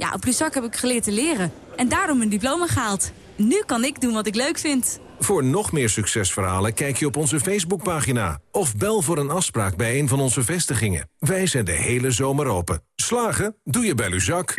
Ja, op Luzak heb ik geleerd te leren. En daarom mijn diploma gehaald. Nu kan ik doen wat ik leuk vind. Voor nog meer succesverhalen kijk je op onze Facebookpagina. Of bel voor een afspraak bij een van onze vestigingen. Wij zijn de hele zomer open. Slagen? Doe je bij Luzak.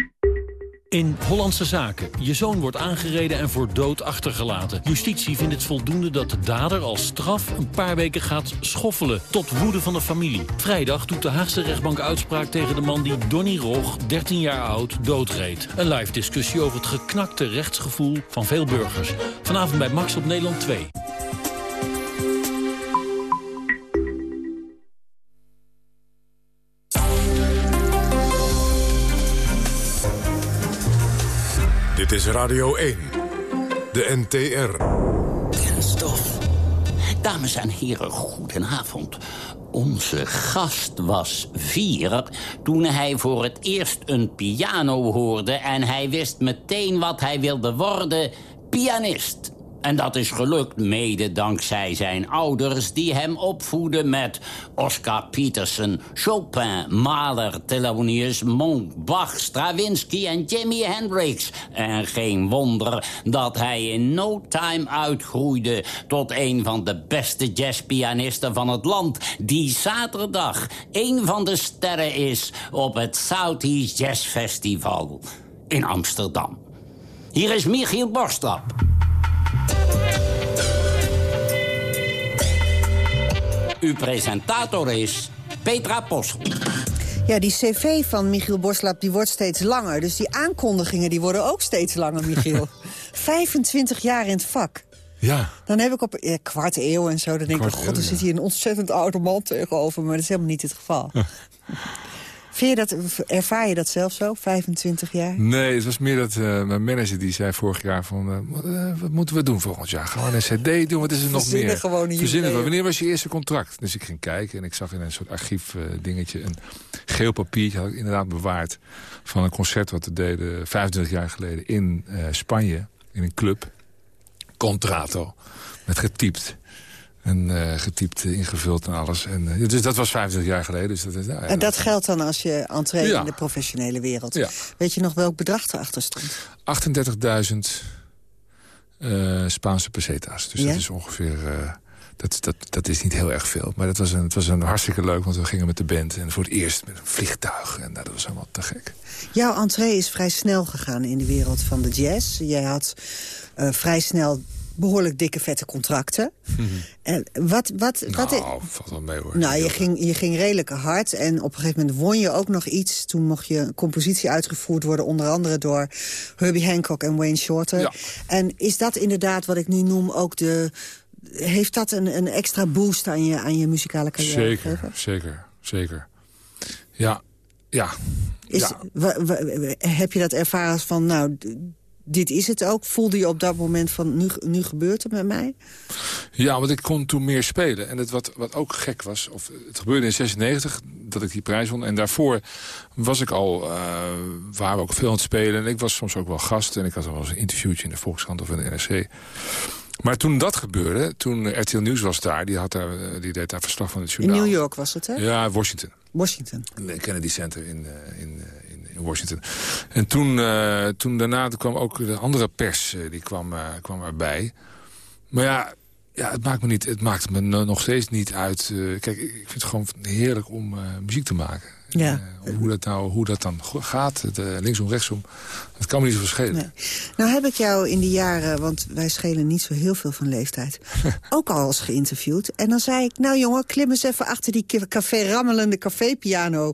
In Hollandse Zaken. Je zoon wordt aangereden en voor dood achtergelaten. Justitie vindt het voldoende dat de dader als straf een paar weken gaat schoffelen. Tot woede van de familie. Vrijdag doet de Haagse rechtbank uitspraak tegen de man die Donny Rog, 13 jaar oud, doodreed. Een live discussie over het geknakte rechtsgevoel van veel burgers. Vanavond bij Max op Nederland 2. Dit is Radio 1, de NTR. Dames en heren, goedenavond. Onze gast was vier toen hij voor het eerst een piano hoorde... en hij wist meteen wat hij wilde worden, pianist. En dat is gelukt mede dankzij zijn ouders... die hem opvoeden met Oscar Peterson, Chopin, Mahler, Thelonious Monk, Bach, Stravinsky en Jimi Hendrix. En geen wonder dat hij in no time uitgroeide... tot een van de beste jazzpianisten van het land... die zaterdag een van de sterren is op het Southeast Jazz Festival in Amsterdam. Hier is Michiel Borstrap. Uw presentator is Petra Possel. Ja, die cv van Michiel Borslap die wordt steeds langer. Dus die aankondigingen die worden ook steeds langer, Michiel. 25 jaar in het vak. Ja. Dan heb ik op een kwart eeuw en zo... dan denk ik, god, er zit hier een ontzettend oude man tegenover. Maar dat is helemaal niet het geval. Vind je dat, ervaar je dat zelf zo, 25 jaar? Nee, het was meer dat uh, mijn manager die zei vorig jaar van... Uh, wat moeten we doen volgend jaar? Gaan we een cd doen? Wat is er nog Verzinnen meer? gewoon een Verzinnen. Wanneer was je eerste contract? Dus ik ging kijken en ik zag in een soort archief uh, dingetje... een geel papiertje had ik inderdaad bewaard... van een concert wat we deden 25 jaar geleden in Spanje. In een club. Contrato. Met getypt. En uh, getypt, ingevuld en alles. En, uh, dus dat was 25 jaar geleden. Dus dat nou, ja, en dat geldt dan als je entree Ja. in de professionele wereld. Ja. Weet je nog welk bedrag erachter stond? 38.000 uh, Spaanse peseta's. Dus dat is ongeveer... dat, dat, dat is niet heel erg veel. Maar dat was een, het was een hartstikke leuk, want we gingen met de band. En voor het eerst met een vliegtuig. En nou, dat was allemaal te gek. Jouw entree is vrij snel gegaan in de wereld van de jazz. Jij had vrij snel behoorlijk dikke vette contracten. En wat, wat, wat, nou, valt wel mee hoor. Nou, je ging, je ging redelijk hard en op een gegeven moment won je ook nog iets. Toen mocht je een compositie uitgevoerd worden, onder andere door Herbie Hancock en Wayne Shorter. Ja. En is dat inderdaad wat ik nu noem ook de... Heeft dat een, een extra boost aan je, aan je muzikale carrière Zeker, gegeven? zeker, zeker. Ja, ja. Is, ja. heb je dat ervaren van, nou, dit is het ook? Voelde je op dat moment van, nu, nu gebeurt het met mij? Ja, want ik kon toen meer spelen. En het wat, wat ook gek was, of het gebeurde in 96 dat ik die prijs won. En daarvoor was ik al, uh, waren we ook veel aan het spelen. En ik was soms ook wel gast. En ik had wel eens een interviewtje in de Volkskrant of in de NRC. Maar toen dat gebeurde, toen RTL Nieuws was daar... die, had daar, eh, die deed daar verslag van het In journaal. New York was het, hè? Ja, Washington. Washington. Kennedy Center in, uh, in, in, in, Washington. En toen, uh, toen daarna kwam ook de andere pers, uh, die kwam, kwam erbij. Maar ja, ja, het maakt me, niet, het maakt me nog steeds niet uit. kijk, ik vind het gewoon heerlijk om muziek te maken. Ja. En, hoe, dat nou, hoe dat dan gaat, het, linksom, rechtsom, dat kan me niet zo verschillen. Nee. Nou heb ik jou in die jaren, want wij schelen niet zo heel veel van leeftijd... ook al eens geïnterviewd. En dan zei ik, nou jongen, klim eens even achter die café, rammelende cafépiano...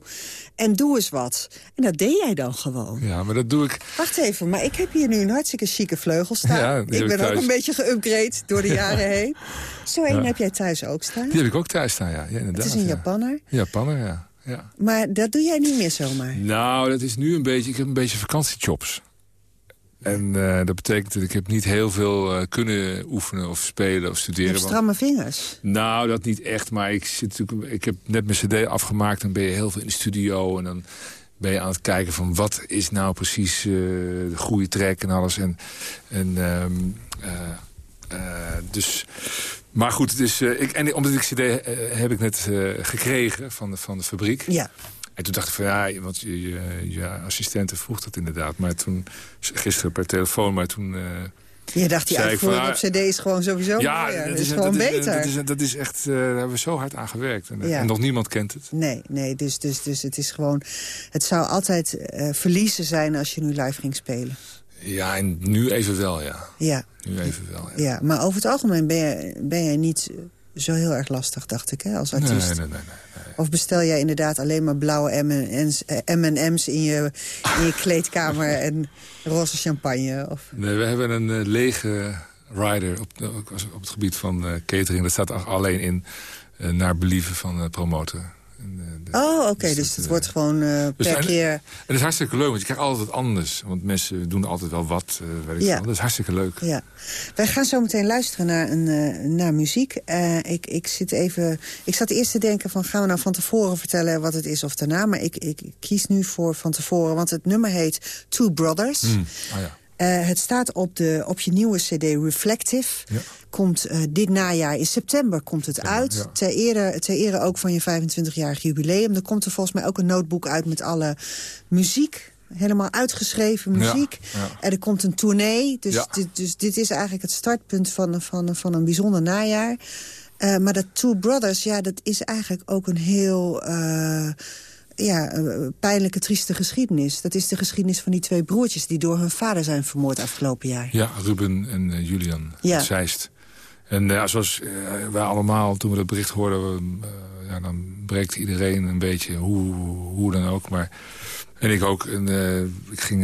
en doe eens wat. En dat deed jij dan gewoon. Ja, maar dat doe ik... Wacht even, maar ik heb hier nu een hartstikke chique vleugel staan. Ja, ik ben ook een beetje geüpgrade door de jaren heen. Zo een ja. heb jij thuis ook staan? Die heb ik ook thuis staan, ja. ja inderdaad, Het is een ja. Japanner? Japanner, ja. Ja. Maar dat doe jij niet meer zomaar? Nou, dat is nu een beetje... Ik heb een beetje vakantiejobs. En uh, dat betekent dat ik heb niet heel veel uh, kunnen oefenen of spelen of studeren. Je hebt stramme vingers. Nou, dat niet echt. Maar ik, zit natuurlijk, ik heb net mijn cd afgemaakt. Dan ben je heel veel in de studio. En dan ben je aan het kijken van wat is nou precies uh, de goede track en alles. En, en um, dus... Maar goed, dus, uh, ik, en omdat ik cd uh, heb ik net uh, gekregen van de, van de fabriek. Ja. En toen dacht ik van ja, want je, je, je assistente vroeg dat inderdaad. Maar toen, gisteren per telefoon, maar toen... Je dacht, die uitvoering op cd is gewoon sowieso ja. Dat is, gewoon beter. dat, is, dat is echt, daar hebben we zo hard aan gewerkt. En, en, nog niemand kent het. Nee, nee dus, dus, dus het is gewoon... Het zou altijd verliezen zijn als je nu live ging spelen. Ja, en nu even wel, ja. Ja. Nu even wel, ja. ja maar over het algemeen ben je, ben niet zo heel erg lastig, dacht ik, hè, als artiest. Nee, nee, nee. nee, Of bestel jij inderdaad alleen maar blauwe M&M's in je, in je kleedkamer en roze champagne? Of? Nee, we hebben een uh, lege rider op, op het gebied van uh, catering. Dat staat alleen in uh, naar believen van uh, promotor. Eh, oh, oké. Dus, dus het wordt gewoon uh, per keer... En het is hartstikke leuk, want je krijgt altijd anders. Want mensen doen altijd wel wat, weet ik ja. Dat is hartstikke leuk. Ja. Wij gaan zo meteen luisteren naar, een, naar muziek. ik, ik, zit even, ik zat eerst te denken van, gaan we nou van tevoren vertellen wat het is of daarna? Maar ik, ik kies nu voor van tevoren, want het nummer heet Two Brothers. Mm. Oh, ja. Uh, het staat op, de, op je nieuwe cd Reflective. Ja. Komt uh, dit najaar, in september komt het uit. Ja. Ter, ere, ter ere ook van je 25-jarig jubileum. Er komt er volgens mij ook een notebook uit met alle muziek. Helemaal uitgeschreven muziek. En er komt een tournee. Dus, dit, dus dit is eigenlijk het startpunt van, van, van een bijzonder najaar. Uh, maar dat Two Brothers, ja, dat is eigenlijk ook een heel ja, pijnlijke, trieste geschiedenis. Dat is de geschiedenis van die twee broertjes... die door hun vader zijn vermoord afgelopen jaar. Ja, Ruben en uh, Julian ja. Zeist. En uh, zoals wij allemaal, toen we dat bericht hoorden... ja, dan breekt iedereen een beetje, hoe, hoe dan ook. Maar, en ik ook. En, ik ging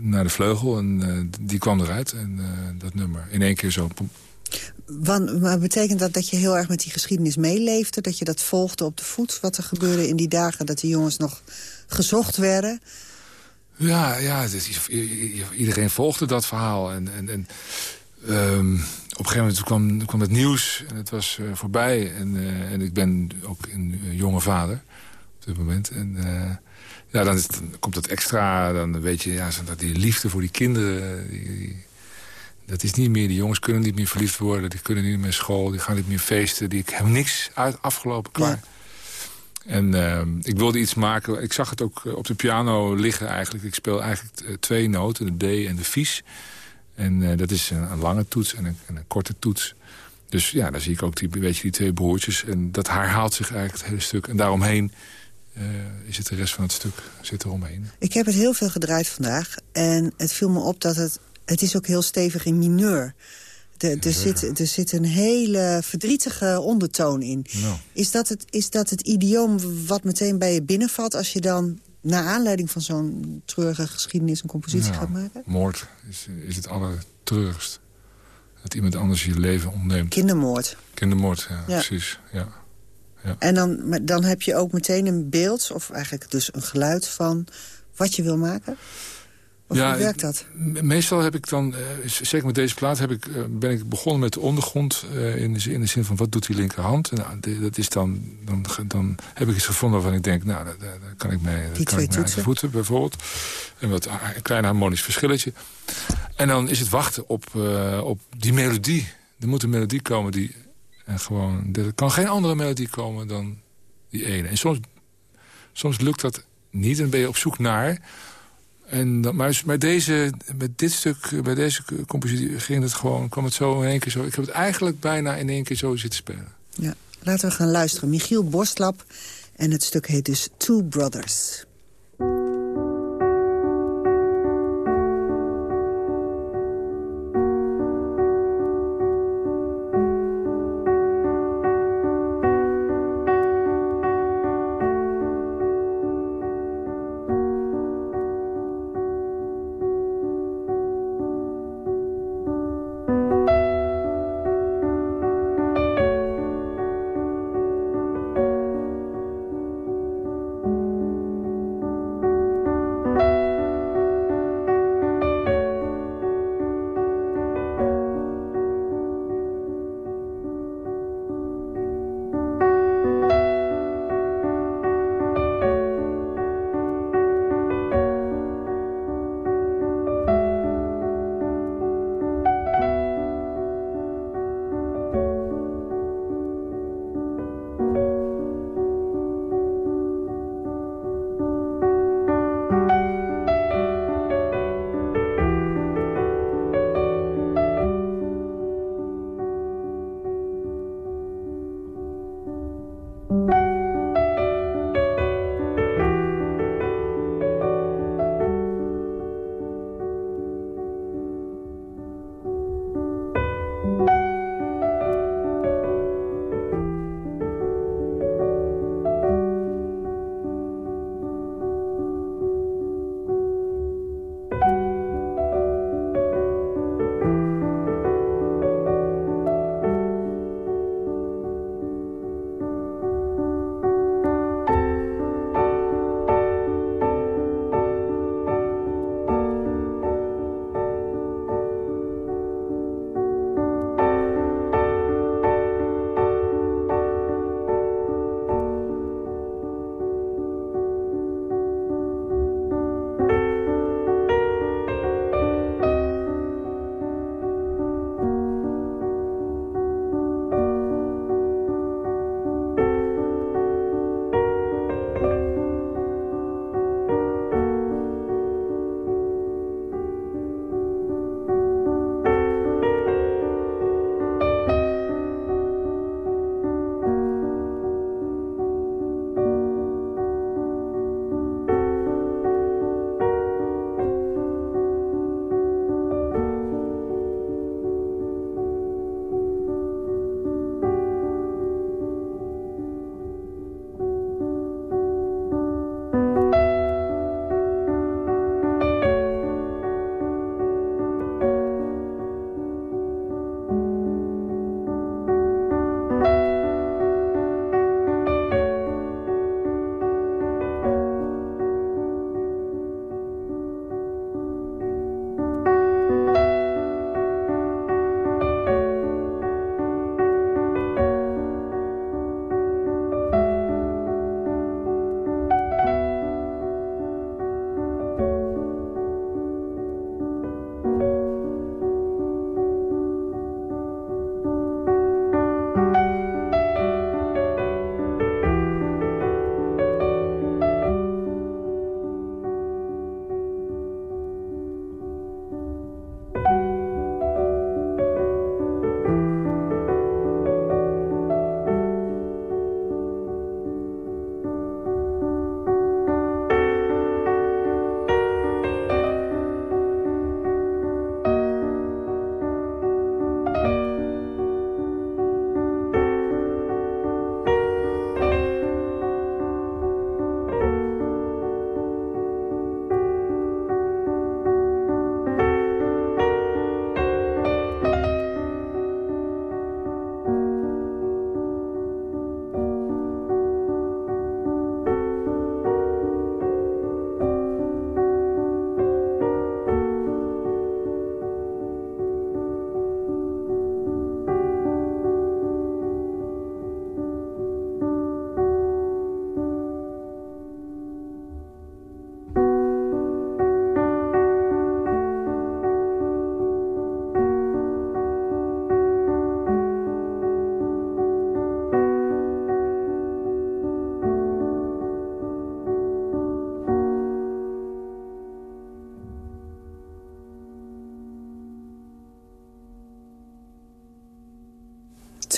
naar de vleugel en die kwam eruit. En dat nummer, in één keer zo... Maar betekent dat dat je heel erg met die geschiedenis meeleefde? Dat je dat volgde op de voet? Wat er gebeurde in die dagen dat die jongens nog gezocht werden? Ja, ja iedereen volgde dat verhaal. En, en, en um, op een gegeven moment kwam, kwam het nieuws en het was uh, voorbij. En, uh, en ik ben ook een jonge vader op dit moment. En uh, ja, dan, komt dat extra. Dan weet je, ja, dat die liefde voor die kinderen... dat is niet meer, die jongens kunnen niet meer verliefd worden. Die kunnen niet meer school, die gaan niet meer feesten. Die hebben niks uit, afgelopen klaar. En uh, ik wilde iets maken. Ik zag het ook eh, op de piano liggen eigenlijk. Ik speel eigenlijk eh, twee noten, de D en de Vies. En uh, dat is een, een, lange toets en een, een, korte toets. Dus ja, dan zie ik ook die, weet je, die twee broertjes. En dat herhaalt zich eigenlijk het hele stuk. En daaromheen uh, is het de rest van het stuk zit eromheen. Ik heb het heel veel gedraaid vandaag. En het viel me op dat het het is ook heel stevig in mineur. er, zit, er zit een hele verdrietige ondertoon in. Is, dat het, is dat het idioom wat meteen bij je binnenvalt... als je dan naar aanleiding van zo'n treurige geschiedenis... een compositie gaat maken? Moord is, is het allertreurigst. Dat iemand anders je leven ontneemt. Kindermoord. Kindermoord, ja, precies. Ja. Ja. En dan, dan heb je ook meteen een beeld, of eigenlijk dus een geluid van wat je wil maken? Ja, hoe werkt dat? Meestal heb ik dan, uh, zeker met deze plaat, heb ik, uh, ben ik begonnen met de ondergrond. Uh, in, de, in de zin van, wat doet die linkerhand? Nou, dat is dan, dan, dan heb ik iets gevonden waarvan ik denk, nou, daar, daar kan ik mee, die kan ik mee voeten bijvoorbeeld. En wat een klein harmonisch verschilletje. En dan is het wachten op, op die melodie. Er moet een melodie komen die gewoon... Er kan geen andere melodie komen dan die ene. En soms, soms lukt dat niet en ben je op zoek naar... En dat, maar met, deze, met dit stuk, bij deze compositie ging het gewoon, kwam het zo in één keer zo. Ik heb het eigenlijk bijna in één keer zo zitten spelen. Ja, laten we gaan luisteren. Michiel Borstlap en het stuk heet dus Two Brothers.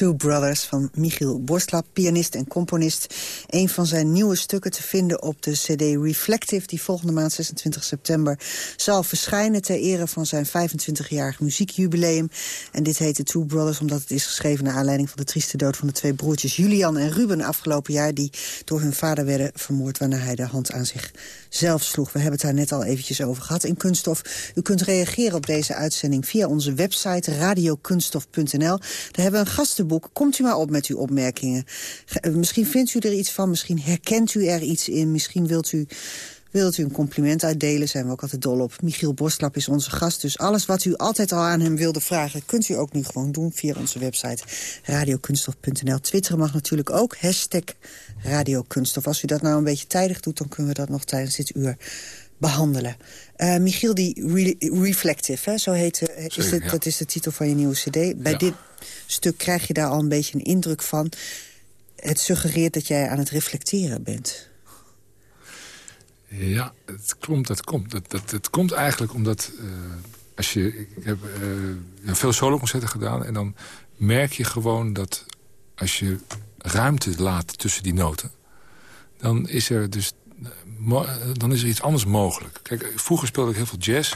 Two Brothers van Michiel Borstlap, pianist en componist. Een van zijn nieuwe stukken te vinden op de cd Reflective... die volgende maand 26 september zal verschijnen... ter ere van zijn 25-jarig muziekjubileum. En dit heet The Two Brothers omdat het is geschreven... naar aanleiding van de trieste dood van de twee broertjes Julian en Ruben afgelopen jaar... die door hun vader werden vermoord... waarna hij de hand aan zichzelf sloeg. We hebben het daar net al eventjes over gehad in Kunststof. U kunt reageren op deze uitzending via onze website radiokunststof.nl. Daar hebben we een Komt u maar op met uw opmerkingen. Eh, misschien vindt u er iets van, misschien herkent u er iets in... misschien wilt u Wilt u een compliment uitdelen, zijn we ook altijd dol op. Michiel Borstlap is onze gast, dus alles wat u altijd al aan hem wilde vragen... kunt u ook nu gewoon doen via onze website radiokunstof.nl. Twitter mag natuurlijk ook, hashtag radiokunstof. Als u dat nou een beetje tijdig doet, dan kunnen we dat nog tijdens dit uur behandelen. Uh, Michiel, die Reflective, hè, zo heet uh, is het, dat is de titel van je nieuwe cd. Bij dit stuk krijg je daar al een beetje een indruk van. Het suggereert dat jij aan het reflecteren bent. Ja, het klopt. Dat komt, dat, dat, het komt eigenlijk omdat... Uh, als je, ik heb uh, veel soloconcerten gedaan... en dan merk je gewoon dat als je ruimte laat tussen die noten... dan is er dus dan is er iets anders mogelijk. Kijk, vroeger speelde ik heel veel jazz.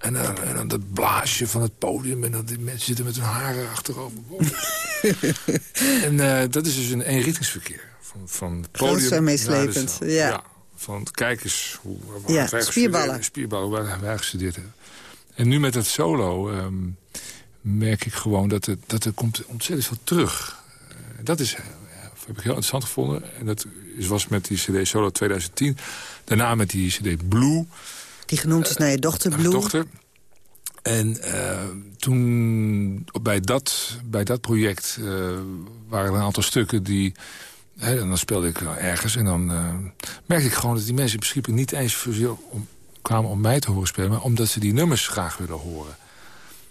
En, en dan dat blaasje van het podium. En dan die mensen zitten met hun haren achterover. en uh, dat is dus een eenrichtingsverkeer. Van, van het podium meeslepend, ja. ja. Van kijk eens hoe ja, spierballen. spierballen waar wij gestudeerd hebben. En nu met het solo um, merk ik gewoon dat, het, dat er komt ontzettend veel terug. Uh, dat is, uh, heb ik heel interessant gevonden. En dat was met die cd Solo 2010. Daarna met die cd Blue. Die genoemd is naar je dochter Blue. dochter. En uh, toen bij dat, bij dat project uh, waren er een aantal stukken die... Hè, en dan speelde ik ergens en dan uh, merkte ik gewoon dat die mensen in niet eens voor om, kwamen om mij te horen spelen... maar omdat ze die nummers graag willen horen.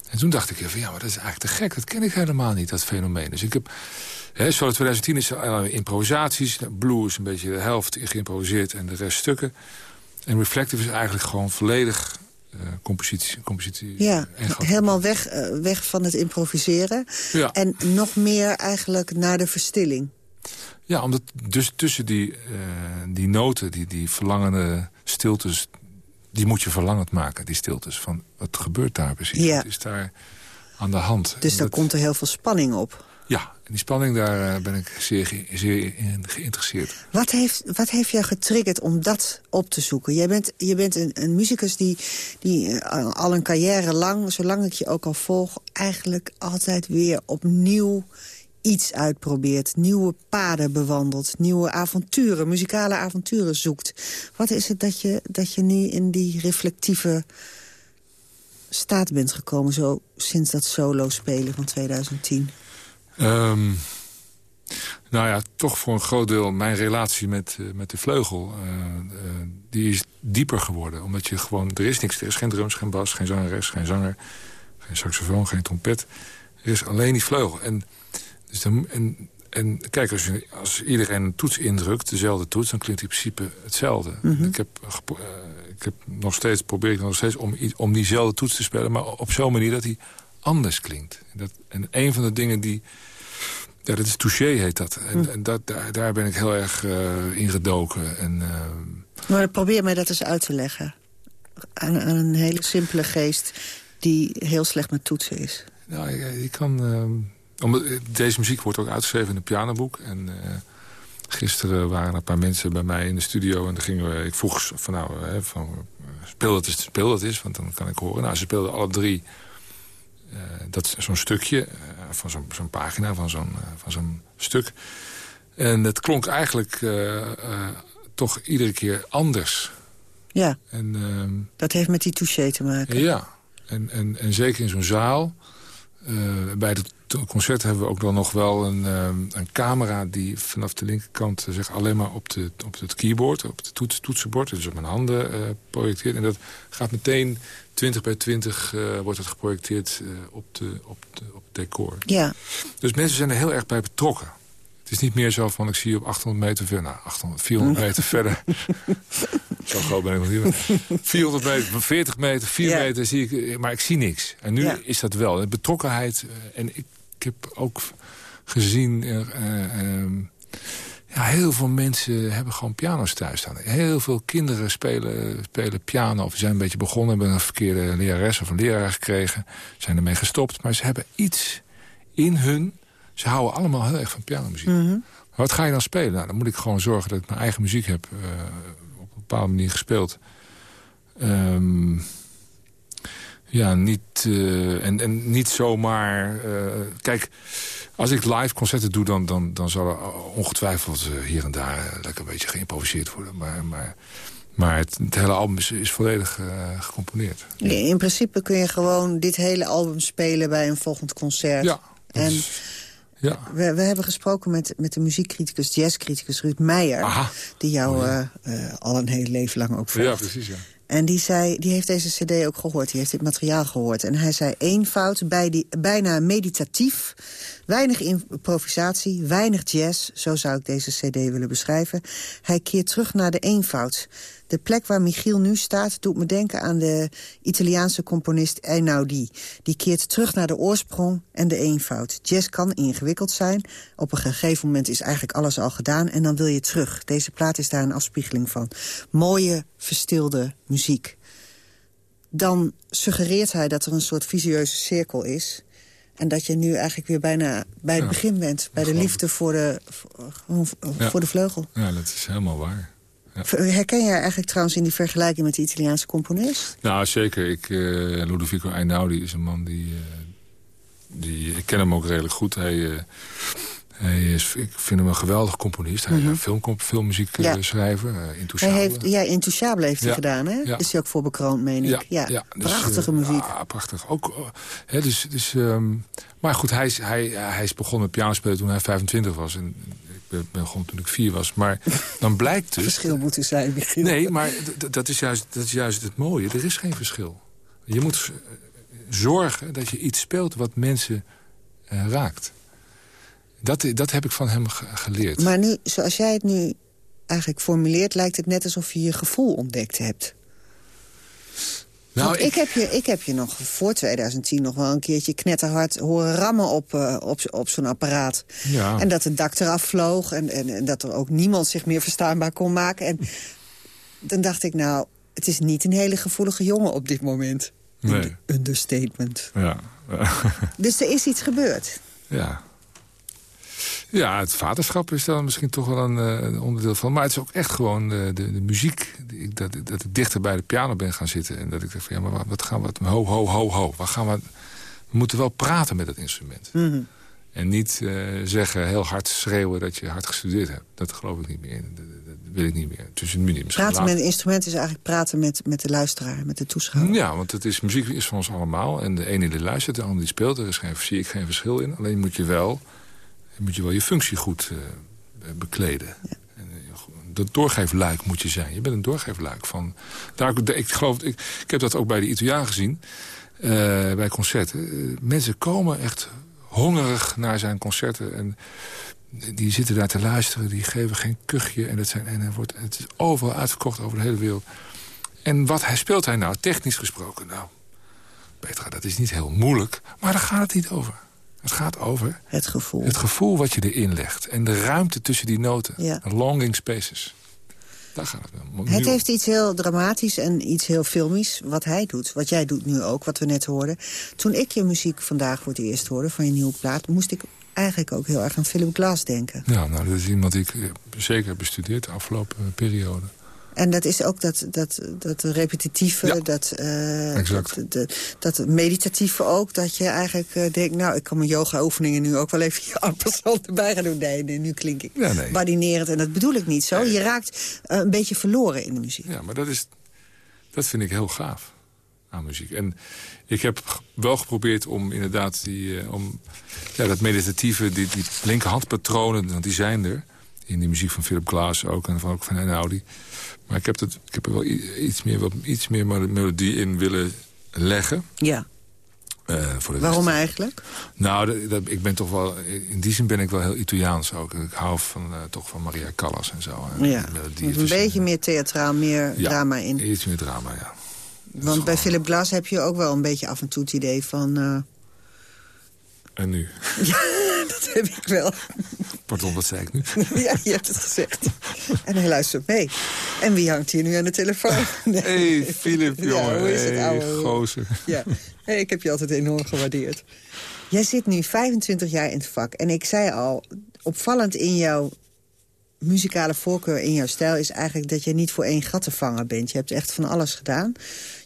En toen dacht ik van ja, maar dat is eigenlijk te gek. Dat ken ik helemaal niet, dat fenomeen. Dus ik heb He, Solo 2010 is allerlei improvisaties. Blue is een beetje de helft geïmproviseerd en de rest stukken. En Reflective is eigenlijk gewoon volledig uh, compositie, compositie. Ja, helemaal weg, uh, weg van het improviseren. Ja. En nog meer eigenlijk naar de verstilling. Ja, omdat dus tussen die, uh, die noten, die, die verlangende stiltes... die moet je verlangend maken, die stiltes. Van, wat gebeurt daar precies? Ja. Wat is daar aan de hand? Dus daar komt er heel veel spanning op. Ja, die spanning, daar eh, ben ik zeer, zeer in geïnteresseerd. Wat heeft, wat heeft jou getriggerd om dat op te zoeken? Jij bent, je bent een, een muzikus die, die eh, al een carrière lang, zolang ik je ook al volg... eigenlijk altijd weer opnieuw iets uitprobeert. Nieuwe paden bewandelt, nieuwe avonturen, muzikale avonturen zoekt. Wat is het dat je, dat je nu in die reflectieve staat bent gekomen... zo sinds dat solo spelen van 2010? Um, nou ja, toch voor een groot deel mijn relatie met, uh, met de vleugel... Uh, uh, die is dieper geworden. Omdat je gewoon... Er is niks. Er is geen drums, geen bas, geen zangeres, geen zanger... geen saxofoon, geen trompet. Er is alleen die vleugel. En, dus dan, en, en kijk, als, je, als iedereen een toets indrukt, dezelfde toets... dan klinkt in principe hetzelfde. Mm -hmm. Ik heb ik heb nog steeds, probeer ik nog steeds om, om diezelfde toets te spelen... maar op zo'n manier dat hij anders klinkt. Dat, en een van de dingen die ja, dat is touché heet dat. En, hm. en dat, daar, daar, ben ik heel erg uh, in gedoken. En, uh... Maar probeer mij dat eens uit te leggen. Aan, een hele simpele geest die heel slecht met toetsen is. Nou, je, je kan... Omdat, deze muziek wordt ook uitgeschreven in een pianoboek. En gisteren waren er een paar mensen bij mij in de studio... en dan gingen we, ik vroeg van nou, hè, van, speel dat eens, speel dat eens, want dan kan ik horen. Nou, ze speelden alle drie dat zo'n stukje uh, van zo'n pagina, van zo'n uh, van zo'n stuk. En het klonk eigenlijk toch iedere keer anders. Ja, en, ehm, dat heeft met die touché te maken. Ja, en, en, en zeker in zo'n zaal. bij het concert hebben we ook dan nog wel een, een camera... die vanaf de linkerkant zeg, alleen maar op, de, op het keyboard, op het toets, toetsenbord... dus op mijn handen projecteert. En dat gaat meteen 20 bij 20 uh, wordt het geprojecteerd uh, op, de, op, de, op het decor. Ja. Dus mensen zijn er heel erg bij betrokken. Het is niet meer zo van, ik zie je op 800 meter verder... nou, 800, 400 meter verder. zo groot ben ik nog niet. 400 meter, 40 meter, 4 ja. meter zie ik... maar ik zie niks. En nu ja. is dat wel. De betrokkenheid... Uh, en ik, ik heb ook gezien... eh, eh, ehm, ja, heel veel mensen hebben gewoon piano's thuis staan. Heel veel kinderen spelen, spelen piano of zijn een beetje begonnen... hebben een verkeerde lerares of een leraar gekregen. Zijn ermee gestopt, maar ze hebben iets in hun... Ze houden allemaal heel erg van pianomuziek. Maar Wat ga je dan spelen? Nou, dan moet ik gewoon zorgen dat ik mijn eigen muziek heb... eh, op een bepaalde manier gespeeld. Ehm, ja, niet, eh, en, en niet zomaar... eh, kijk, als ik live concerten doe, dan, dan, dan zal er ongetwijfeld eh, hier en daar lekker een beetje geïmproviseerd worden. Maar, maar, maar het, het hele album is, is volledig gecomponeerd. In principe kun je gewoon dit hele album spelen bij een volgend concert. Ja, En is- ja. we, we hebben gesproken met, met de muziekcriticus, jazzcriticus Ruud Meijer. Aha. Die jou Oh, ja. al een heel leven lang ook volgt. ja, precies, ja. En die, zei, die heeft deze cd ook gehoord, die heeft dit materiaal gehoord. En hij zei eenvoud, bij die, bijna meditatief, weinig improvisatie, weinig jazz. Zo zou ik deze cd willen beschrijven. Hij keert terug naar de eenvoud. De plek waar Michiel nu staat doet me denken aan de Italiaanse componist Einaudi. Die keert terug naar de oorsprong en de eenvoud. Jazz kan ingewikkeld zijn. Op een gegeven moment is eigenlijk alles al gedaan en dan wil je terug. Deze plaat is daar een afspiegeling van. Mooie, verstilde muziek. Dan suggereert hij dat er een soort visieuze cirkel is... En dat je nu eigenlijk weer bijna bij het Ja, begin bent. Bij de liefde voor de, voor, gewoon Ja. voor de vleugel. ja, dat is helemaal waar. Herken jij eigenlijk trouwens in die vergelijking met de Italiaanse componist? Nou, zeker. Ik, eh, Ludovico Einaudi is een man die, eh, die... Ik ken hem ook redelijk goed. Hij, eh, hij is, ik vind hem een geweldige componist. Hij is een filmcomp- filmmuziekschrijver. Ja. Hij heeft, ja, Intouchable heeft hij Ja, gedaan, hè? ja. Is hij ook voor bekroond, meen ik. Ja, dus, prachtige muziek. Ja, prachtig. Ook, hè, dus, dus, ehm, maar goed, hij is, hij, hij is begonnen met pianospelen toen hij 25 was. En ben ben begonnen toen ik vier was. Maar dan blijkt dus... Verschil moet er zijn, Michiel. Nee, maar dat is, juist, dat is juist het mooie. Er is geen verschil. Je moet eh, zorgen dat je iets speelt wat mensen eh, raakt. Dat, dat heb ik van hem ge- geleerd. Maar nu, zoals jij het nu eigenlijk formuleert... lijkt het net alsof je je gevoel ontdekt hebt. Nou, ik, heb je, ik heb je nog voor 2010 nog wel een keertje knetterhard horen rammen op, eh, op, op zo'n apparaat. Ja. En dat het dak eraf vloog en, en, en dat er ook niemand zich meer verstaanbaar kon maken. En dan dacht ik, nou, het is niet een hele gevoelige jongen op dit moment. Nee. Understatement. Ja. Dus er is iets gebeurd. ja. Ja, het vaderschap is daar misschien toch wel een, eh, een onderdeel van. Maar het is ook echt gewoon de, de, de muziek. ik- Dat, dat ik dichter bij de piano ben gaan zitten. En dat ik dacht van, ja, maar wat- gaan we... Ho, ho, ho, ho. Wat gaan we, we moeten wel praten met het instrument. Mhm. En niet eh, zeggen, heel hard schreeuwen dat je hard gestudeerd hebt. Dat geloof ik niet meer. Dat, dat- dat wil ik niet meer. Nu niet. Misschien Praten met een instrument is eigenlijk praten met, met de luisteraar, met de toeschouwer. Ja, want het is, muziek is van ons allemaal. En de ene die luistert, de ander die speelt. Er is geen, zie ik geen verschil in. Alleen moet je wel, moet je, wel je functie goed eh, bekleden. En, eh, dat doorgeefluik moet je zijn. Je bent een doorgeefluik. Van, daar, ik, geloof, ik, ik heb dat ook bij de Italiaan gezien. eh, bij concerten. Mensen komen echt hongerig naar zijn concerten. En die zitten daar te luisteren. Die geven geen kuchje. En, dat zijn, en er wordt, het is overal uitverkocht over de hele wereld. En wat hij speelt hij nou, technisch gesproken? Nou, Petra, dat is niet heel moeilijk. Maar daar gaat het niet over. Het gaat over Het gevoel. het gevoel wat je erin legt. En de ruimte tussen die noten. Ja. Longing spaces. Daar gaat het om. Het heeft iets heel dramatisch en iets heel filmisch, wat hij doet. Wat jij doet nu ook, wat we net hoorden. Toen ik je muziek vandaag voor het eerst hoorde, van je nieuwe plaat... moest ik eigenlijk ook heel erg aan Philip Glass denken. Ja, nou, dat is iemand die ik eh, zeker heb bestudeerd de afgelopen periode. En dat is ook dat, dat, dat repetitieve, Ja, dat, eh, dat, dat, dat meditatieve ook. Dat je eigenlijk eh, denkt, nou, ik kan mijn yoga-oefeningen nu ook wel even persoon erbij gaan doen. Nee, nee, nu klink ik Ja, nee. badinerend. En dat bedoel ik niet zo. Je raakt eh, een beetje verloren in de muziek. Ja, maar dat, is, dat vind ik heel gaaf aan muziek. En ik heb wel geprobeerd om inderdaad die, om, ja, dat meditatieve, die, die linkerhandpatronen, want die zijn er. In die muziek van Philip Glass ook en van, ook van Einaudi. Maar ik heb, het, ik heb er wel iets meer, wat, iets meer melodie in willen leggen. Ja. Eh, voor de Waarom rest- eigenlijk? Nou, dat, dat- ik ben toch wel, in die zin ben ik wel heel Italiaans ook. Ik hou van, eh, toch van Maria Callas en zo. En Ja, die een beetje meer theatraal, meer Ja, drama in. Iets meer drama, ja. Want bij Philip Glass heb je ook wel een beetje af en toe het idee van... eh, En nu? ja, dat heb ik wel. Pardon, wat zei ik nu? ja, je hebt het gezegd. En hij luistert mee. En wie hangt hier nu aan de telefoon? Hé, hey, Filip, Ja, jongen. hoe is het, hey, gozer. Ja, hey, ik heb je altijd enorm gewaardeerd. Jij zit nu 25 jaar in het vak. En ik zei al, opvallend in jouw muzikale voorkeur, in jouw stijl... is eigenlijk dat je niet voor één gat te vangen bent. Je hebt echt van alles gedaan.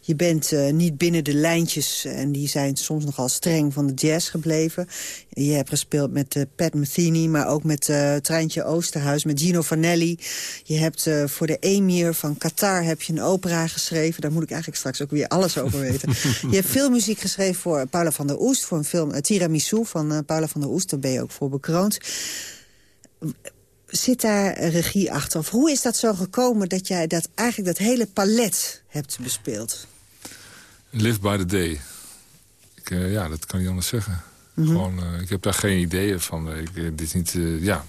Je bent eh, niet binnen de lijntjes, en die zijn soms nogal streng van de jazz gebleven. Je hebt gespeeld met eh, Pat Metheny, maar ook met eh Treintje Oosterhuis, met Gino Vanelli. Je hebt voor de emir van Qatar heb je een opera geschreven. Daar moet ik eigenlijk straks ook weer alles over weten. je hebt veel muziek geschreven voor Paula van der Oest, voor een film Tiramisu van Paula van der Oest. Daar ben je ook voor bekroond. Zit daar regie achter? Of hoe is dat zo gekomen dat jij dat eigenlijk dat hele palet hebt bespeeld? Live by the day. Ik, eh, ja, dat kan niet anders zeggen. Gewoon, eh, ik heb daar geen ideeën van. Ik, eh, dit is niet, ja...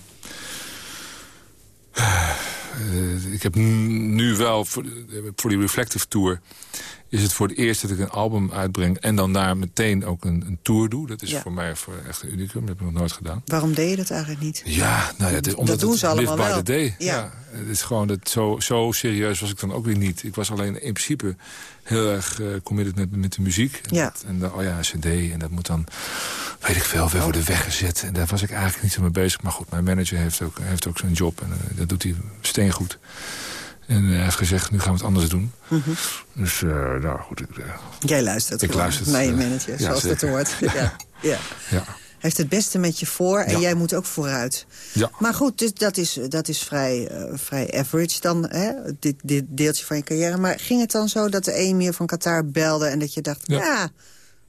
Ik heb nu wel, voor die Reflective Tour... is het voor het eerst dat ik een album uitbreng... en dan daar meteen ook een, een tour doe. Dat is Ja. voor mij voor echt een unicum. Dat heb ik nog nooit gedaan. Waarom deed je dat eigenlijk niet? Ja, nou ja, het- omdat doen het ze allemaal live by wel. the day. Ja. Ja. het is gewoon dat zo, zo serieus was ik dan ook weer niet. Ik was alleen in principe heel erg eh, committed met, met de muziek. En, Ja. dat- en de, oh ja, een cd. En dat moet dan, weet ik veel, weer worden weggezet. En daar was ik eigenlijk niet zo mee bezig. Maar goed, mijn manager heeft ook, heeft ook zijn job. En eh, dat doet hij steengoed. En hij heeft gezegd, nu gaan we het anders doen. Mhm. Dus, eh, nou goed. Ik, eh, Jij luistert Ik luister, naar je eh, manager, ja, zoals dat zeker. hoort. Ja. Ja. heeft het beste met je voor en Ja. jij moet ook vooruit. Ja. Maar goed, dus dat is, dat is vrij, eh, vrij average dan, hè? Dit, dit deeltje van je carrière. Maar ging het dan zo dat de emir van Qatar belde... en dat je dacht, ja, Ja.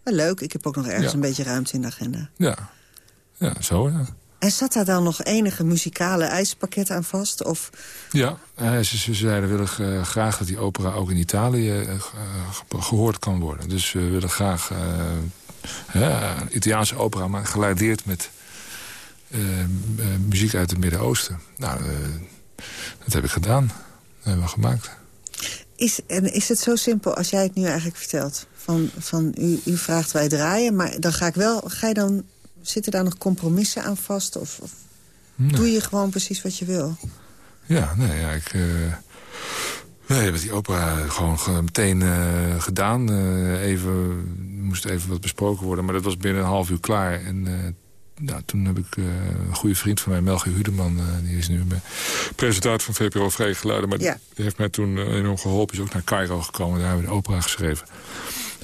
wel leuk, ik heb ook nog ergens een beetje ruimte in de agenda. Ja, ja zo ja. En zat daar dan nog enige muzikale ijspakket aan vast? Of, Ja, eh, ze, ze zeiden willen eh, graag dat die opera ook in Italië eh, ge- ge- gehoord kan worden. Dus we willen graag ja, een Italiaanse opera, maar geladeerd met muziek uit het Midden-Oosten. Nou, dat heb ik gedaan. Dat hebben we gemaakt. is, en is het zo simpel als jij het nu eigenlijk vertelt? Van, van u, u vraagt wij draaien, maar dan ga ik wel... Ga je dan, zitten daar nog compromissen aan vast? Of, of doe je gewoon precies wat je wil? Ja, nee, ja, ik... eh nee, met die opera gewoon ge- meteen eh, gedaan. Eh, even, moest even wat besproken worden, maar dat was binnen een half uur klaar. En nou, toen heb ik een goede vriend van mij, Melchior Hudeman... die is nu mijn presentator van VPRO Vrije Geluiden... maar Ja. die heeft mij toen enorm geholpen. Is ook naar Cairo gekomen, daar hebben we de opera geschreven.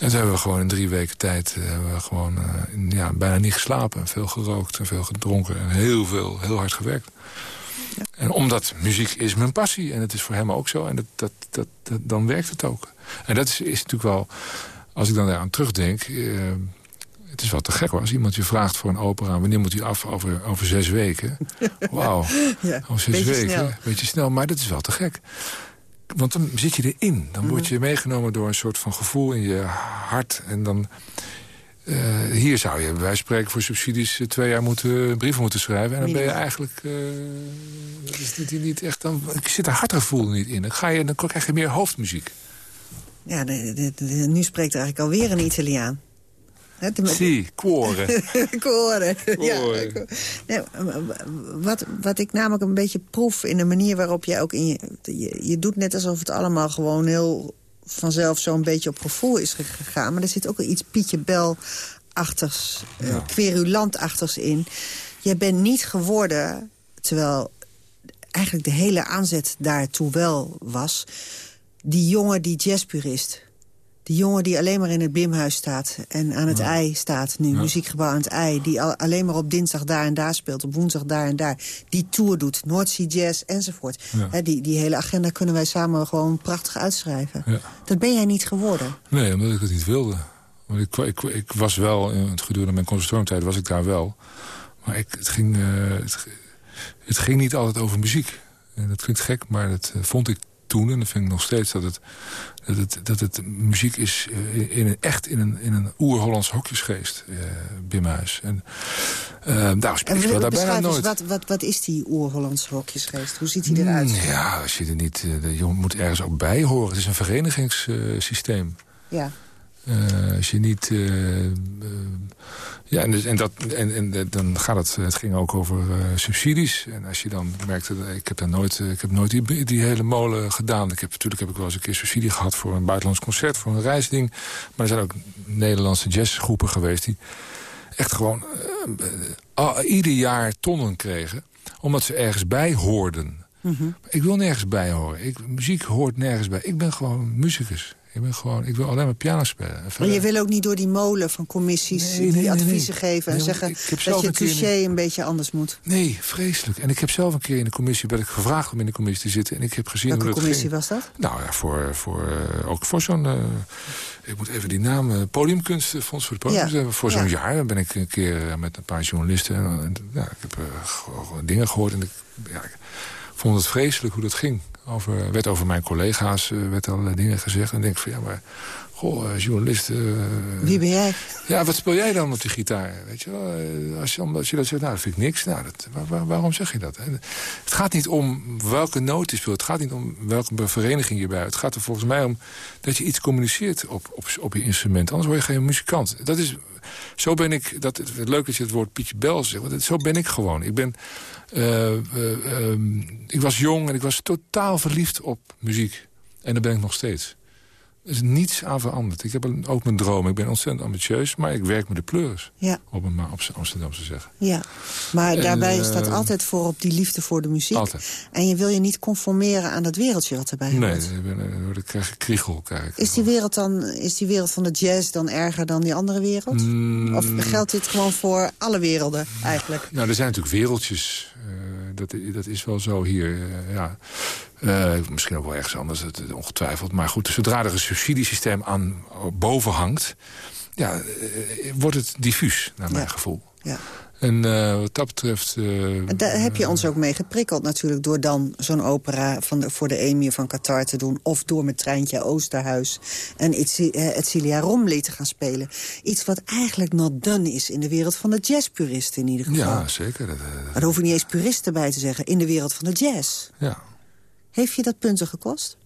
En toen hebben we gewoon in drie weken tijd eh, hebben we gewoon, eh, ja, bijna niet geslapen. Veel gerookt en veel gedronken en heel veel, heel hard gewerkt. En omdat muziek is mijn passie. En het is voor hem ook zo. En dat, dat, dat, dat- dan werkt het ook. En dat is, is natuurlijk wel... Als ik dan daaraan terugdenk... eh, het is wel te gek hoor. Als iemand je vraagt voor een opera... wanneer moet hij af? Over, over zes weken. Wauw. Ja, Over zes beetje weken. snel. Beetje snel. Maar dat is wel te gek. Want dan zit je erin. Dan word Mhm. je meegenomen door een soort van gevoel in je hart. En dan... eh, hier zou je bij van spreken voor subsidies eh, twee jaar moeten, brieven moeten schrijven. En dan ben je eigenlijk... eh, dat is niet, niet echt, dan ik zit een hartgevoel niet in. Dan, ga je, dan krijg je meer hoofdmuziek. Ja, de, de- de- nu spreekt er eigenlijk alweer een Italiaan. Zie, koren. hoor het. Ja, nee, wat, wat ik namelijk een beetje proef in de manier waarop jij ook in je, je... Je doet net alsof het allemaal gewoon heel vanzelf zo'n beetje op gevoel is gegaan. Maar er zit ook iets Pietje Bel-achtigs, eh, querulant-achtigs in. Jij bent niet geworden, terwijl eigenlijk de hele aanzet daartoe wel was... die jongen, die jazzpurist... Die jongen die alleen maar in het Bimhuis staat en aan het ei staat nu. Muziekgebouw aan het ei. Die al, alleen maar op dinsdag daar en daar speelt. Op woensdag daar en daar. Die tour doet. Noordzee Jazz enzovoort. Ja. Die, die hele agenda kunnen wij samen gewoon prachtig uitschrijven. Dat ben jij niet geworden. Nee, omdat ik het niet wilde. Want ik, ik, ik was wel, in het gedurende mijn conservatoriumtijd was ik daar wel. Maar ik, het, ging, eh, het, het ging niet altijd over muziek. En dat klinkt gek, maar dat eh, vond ik toen. En dat vind ik nog steeds dat het, dat het, dat het muziek is eh, in een, echt in een, in een oer-Hollands hokjesgeest. eh Bimhuis. En uh, En ik wel daar bijna nooit. wat, wat, wat is die oer-Hollandse hokjesgeest? Hoe ziet hij eruit? Mm, Ja, als je er niet, je moet ergens ook bij horen. Het is een verenigingssysteem. Ja. Uh, als je niet... Uh, ja, en, dus, en, dat, en, en dan gaat het... Het ging ook over subsidies. En als je dan merkte... Ik heb, daar nooit, ik heb nooit die, die hele molen gedaan. Ik heb, natuurlijk heb ik wel eens een keer subsidie gehad... voor een buitenlands concert, voor een reisding. Maar er zijn ook Nederlandse jazzgroepen geweest... die echt gewoon ieder jaar tonnen kregen. Omdat ze ergens bij hoorden. Mhm. Ik wil nergens bij horen. Ik, muziek hoort nergens bij. Ik ben gewoon muzikus. Ik, ben gewoon, ik wil alleen maar piano spelen. Maar je wil ook niet door die molen van commissies die adviezen geven... en zeggen dat je touché een, beetje anders moet. Nee, vreselijk. En ik heb zelf een keer in de commissie... ben ik gevraagd om in de commissie te zitten. En ik heb gezien Welke hoe dat commissie was dat? Nou ja, voor, voor, uh, ook voor zo'n... Uh, ik moet even die naam... Uh, Podiumkunstfonds voor de Podium. Ja. Voor zo'n jaar jaar ben ik een keer met een paar journalisten... En, ja, ik heb dingen gehoord en ik, ja, ik vond het vreselijk hoe dat ging. Over, werd over mijn collega's uh, werd allerlei dingen gezegd. En denk van ja, maar goh, journalist... Uh, Wie ben jij? Ja, wat speel jij dan op die gitaar? Weet je wel? Als, je, als je dat zegt, nou, dat vind ik niks. Nou, dat, waar, waarom zeg je dat? Het gaat niet om welke noot je speelt. Het gaat niet om welke vereniging je bij. Het gaat er volgens mij om dat je iets communiceert op, op, op je instrument. Anders word je geen muzikant. Dat is, zo ben ik... Dat, leuk dat je het woord Pietje Bel zegt. Want zo ben ik gewoon. Ik ben... Uh, ik was jong en ik was totaal verliefd op muziek. En daar ben ik nog steeds. Er is niets aan veranderd. Ik heb ook mijn droom. Ik ben ontzettend ambitieus, maar ik werk met de pleurs. Ja. Op een op Amsterdamse zeggen. Ja, maar daarbij uh, staat altijd voor op die liefde voor de muziek. Altijd. En je wil je niet conformeren aan dat wereldje wat erbij hoort. Nee, dan krijg je kriegel. Krijg is, die wereld dan, is die wereld van de jazz dan erger dan die andere wereld? Mm. Of geldt dit gewoon voor alle werelden eigenlijk? Nou, er zijn natuurlijk wereldjes. Uh, dat, dat is wel zo hier, uh, ja. Uh, misschien ook wel ergens anders, ongetwijfeld. Maar goed, zodra er een subsidiesysteem aan boven hangt... Ja, wordt het diffuus, naar mijn gevoel. Ja. En uh, wat dat betreft... Daar heb je ons ook mee geprikkeld natuurlijk... door dan zo'n opera van de, voor de emir van Qatar te doen... of door met Treintje Oosterhuis en Etcilia Romley te gaan spelen. Iets wat eigenlijk not done is in de wereld van de jazzpuristen in ieder geval. Ja, zeker. Dat, maar daar hoef je niet eens puristen bij te zeggen. In de wereld van de jazz. Ja. Heeft je dat punten gekost?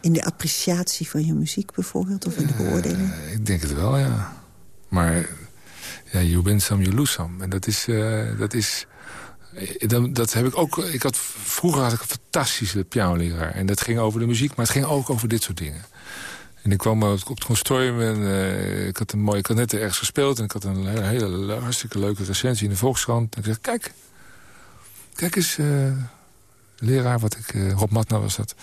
In de appreciatie van je muziek bijvoorbeeld? Of in de beoordeling? Ik denk het wel, ja. Maar ja, you win some, you. En dat is... Uh, dat is dat, dat heb ik ook... Ik had, vroeger had ik een fantastische pianoleraar. En dat ging over de muziek, maar het ging ook over dit soort dingen. En ik kwam op het consortium en uh, ik, had een mooi, ik had net ergens gespeeld... en ik had een hele, hartstikke leuke recensie in de Volkskrant. En ik zei, kijk, Kijk eens, leraar, wat ik, Rob Matna was dat.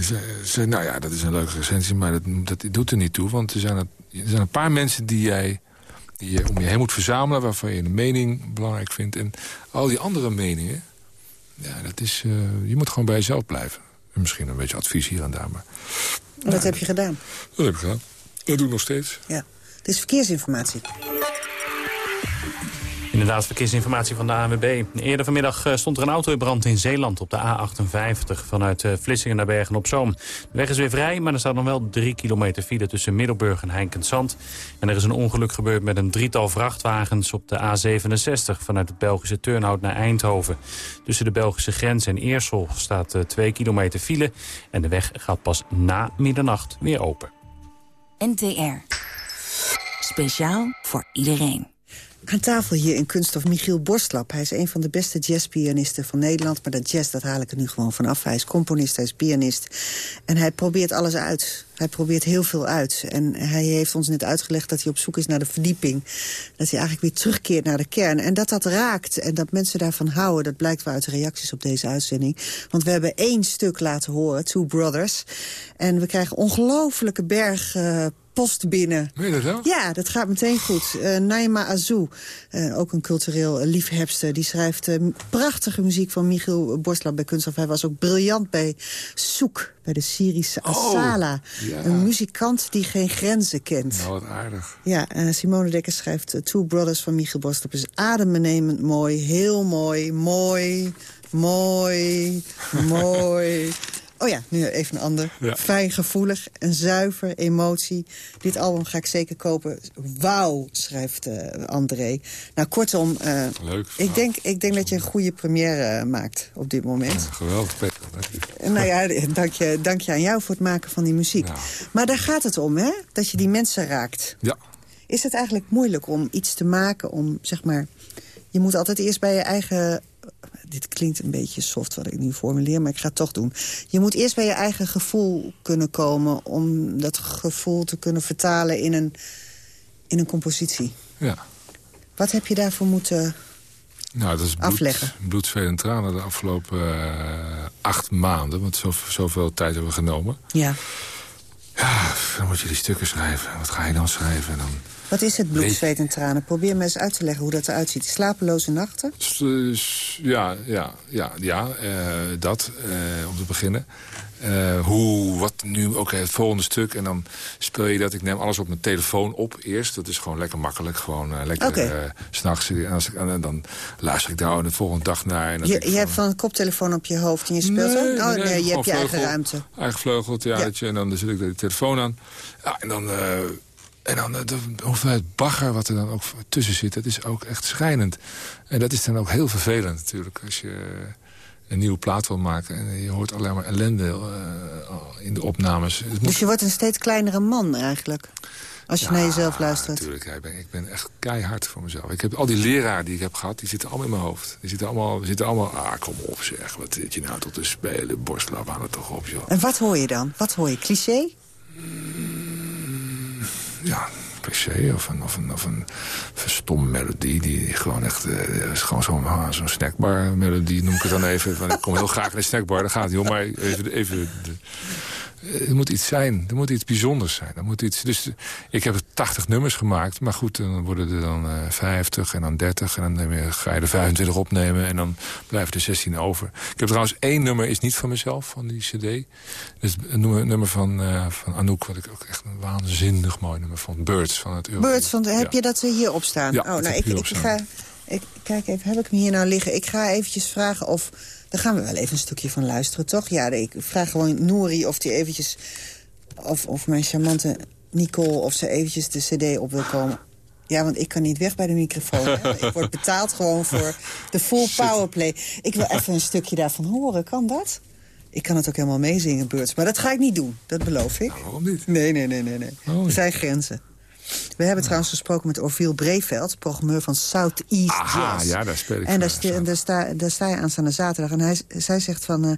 Zei, zei, nou ja, dat is een leuke recensie, maar dat, dat doet er niet toe. Want er zijn, er, er zijn een paar mensen die jij die je om je heen moet verzamelen... waarvan je een mening belangrijk vindt. En al die andere meningen, ja, dat is, je moet gewoon bij jezelf blijven. En misschien een beetje advies hier en daar. Maar, en wat heb je gedaan? Dat heb ik gedaan. Dat doe ik nog steeds. Ja. Het is verkeersinformatie. Inderdaad, verkeersinformatie van de ANWB. Eerder vanmiddag eh, stond er een auto in brand in Zeeland op de A58... vanuit eh, Vlissingen naar Bergen-op-Zoom. De weg is weer vrij, maar er staat nog wel drie kilometer file... tussen Middelburg en Heinkensand. En er is een ongeluk gebeurd met een drietal vrachtwagens... op de A67 vanuit het Belgische Turnhout naar Eindhoven. Tussen de Belgische grens en Eersel staat uh, twee kilometer file... en de weg gaat pas na middernacht weer open. NTR. Speciaal voor iedereen. Aan tafel hier in Kunststof Michiel Borstlap. Hij is een van de beste jazzpianisten van Nederland. Maar dat jazz, dat haal ik er nu gewoon vanaf. Hij is componist, hij is pianist. En hij probeert alles uit. Hij probeert heel veel uit. En hij heeft ons net uitgelegd dat hij op zoek is naar de verdieping. Dat hij eigenlijk weer terugkeert naar de kern. En dat dat raakt en dat mensen daarvan houden... dat blijkt wel uit de reacties op deze uitzending. Want we hebben één stuk laten horen, Two Brothers. En we krijgen ongelofelijke berg... Uh, post binnen. Weet je dat wel? Ja, dat gaat meteen goed. Uh, Naima Azou, uh, ook een cultureel liefhebster... die schrijft uh, prachtige muziek van Michiel Borslap bij Kunsthof. Hij was ook briljant bij Soek, bij de Syrische Asala. ja. Een muzikant die geen grenzen kent. Nou, wat aardig. Ja, Simone Dekker schrijft Two Brothers van Michiel Borslap. is adembenemend mooi, heel mooi, mooi, mooi, mooi... Oh ja, nu even een ander. Ja. Fijn, gevoelig en zuiver, emotie. Dit album ga ik zeker kopen. Wauw, schrijft uh, André. Nou, kortom, uh, Leuk, ik denk, ik denk dat je een goede première uh, maakt op dit moment. Ja, geweldig, Peter. nou ja, dank je, dank je aan jou voor het maken van die muziek. Maar daar gaat het om, hè? Dat je die mensen raakt. Ja. Is het eigenlijk moeilijk om iets te maken om, zeg maar... Je moet altijd eerst bij je eigen... Dit klinkt een beetje soft wat ik nu formuleer, maar ik ga het toch doen. Je moet eerst bij je eigen gevoel kunnen komen... om dat gevoel te kunnen vertalen in een, in een compositie. Ja. Wat heb je daarvoor moeten nou, dat is bloed, afleggen? bloed, zweet en tranen de afgelopen uh, acht maanden. Want zo, zoveel tijd hebben we genomen. Ja. Ja, dan moet je die stukken schrijven. Wat ga je dan schrijven? Dan... Wat is het bloed, zweet en tranen? Probeer me eens uit te leggen hoe dat eruit ziet. Slapeloze nachten? Ja, ja, ja, ja uh, dat, uh, om te beginnen. Uh, hoe, wat nu, oké, het volgende stuk. En dan speel je dat. Ik neem alles op mijn telefoon op eerst. Dat is gewoon lekker makkelijk. Gewoon uh, lekker okay. uh, s'nachts. En, dan luister ik daar de volgende dag naar. En je je van, hebt van een koptelefoon op je hoofd en je speelt nee? Oh nee, nee, je hebt je vleugel, eigen ruimte. Eigen vleugeltheatertje. Ja. En dan zet ik de telefoon aan. Ja, en dan... En dan de, de hoeveelheid bagger wat er dan ook tussen zit, dat is ook echt schijnend. En dat is dan ook heel vervelend natuurlijk. Als je een nieuwe plaat wil maken. En je hoort alleen maar ellende uh, in de opnames. Dus je wordt een steeds kleinere man eigenlijk? Als je ja, naar jezelf luistert. natuurlijk. Ik ben, ik ben echt keihard voor mezelf. Ik heb al die leraren die ik heb gehad, die zitten allemaal in mijn hoofd. Die zitten allemaal, die zitten allemaal ah, kom op zeg. Wat zit je nou tot te spelen? Borstlap aan het toch op, joh. En wat hoor je dan? Wat hoor je? Cliché? Mm, ja, cliché of een, of een, of een melodie. Die gewoon echt, uh, is gewoon zo'n zo snackbar melodie, noem ik het dan even. Ik kom heel graag in een snackbar, daar gaat het om. Maar even, even de, er moet iets zijn, er moet iets bijzonders zijn. Er moet iets, dus ik heb 80 nummers gemaakt, maar goed, dan worden er dan uh, 50 en dan 30... en dan je, ga je er 25 opnemen en dan blijven er 16 over. Ik heb trouwens één nummer, is niet van mezelf, van die cd. Is een nummer, van, uh, van Anouk, wat ik ook echt een waanzinnig mooi nummer vond. Birds van het Euro. Birds, van, heb ja. je dat hier op staan? Ja, oh, nou, ik, ik ga... Ik, kijk even, heb ik hem hier nou liggen? Ik ga eventjes vragen of... Daar gaan we wel even een stukje van luisteren, toch? Ja, ik vraag gewoon Nouri of die eventjes... Of, of mijn charmante Nicole of ze eventjes de cd op wil komen. Ja, want ik kan niet weg bij de microfoon. Hè? ik word betaald gewoon voor de full powerplay. Ik wil even een stukje daarvan horen. Kan dat? Ik kan het ook helemaal meezingen, Beurts. Maar dat ga ik niet doen. Dat beloof ik. Nou, waarom niet? Nee, nee, nee, nee. nee. Oh, er zijn grenzen. We hebben trouwens gesproken met Orville Breveld, programmeur van Southeast Aha, Jazz. ja, daar speel ik En daar, sta, daar, sta, daar sta je aanstaande zaterdag. En hij, zij zegt van... Uh,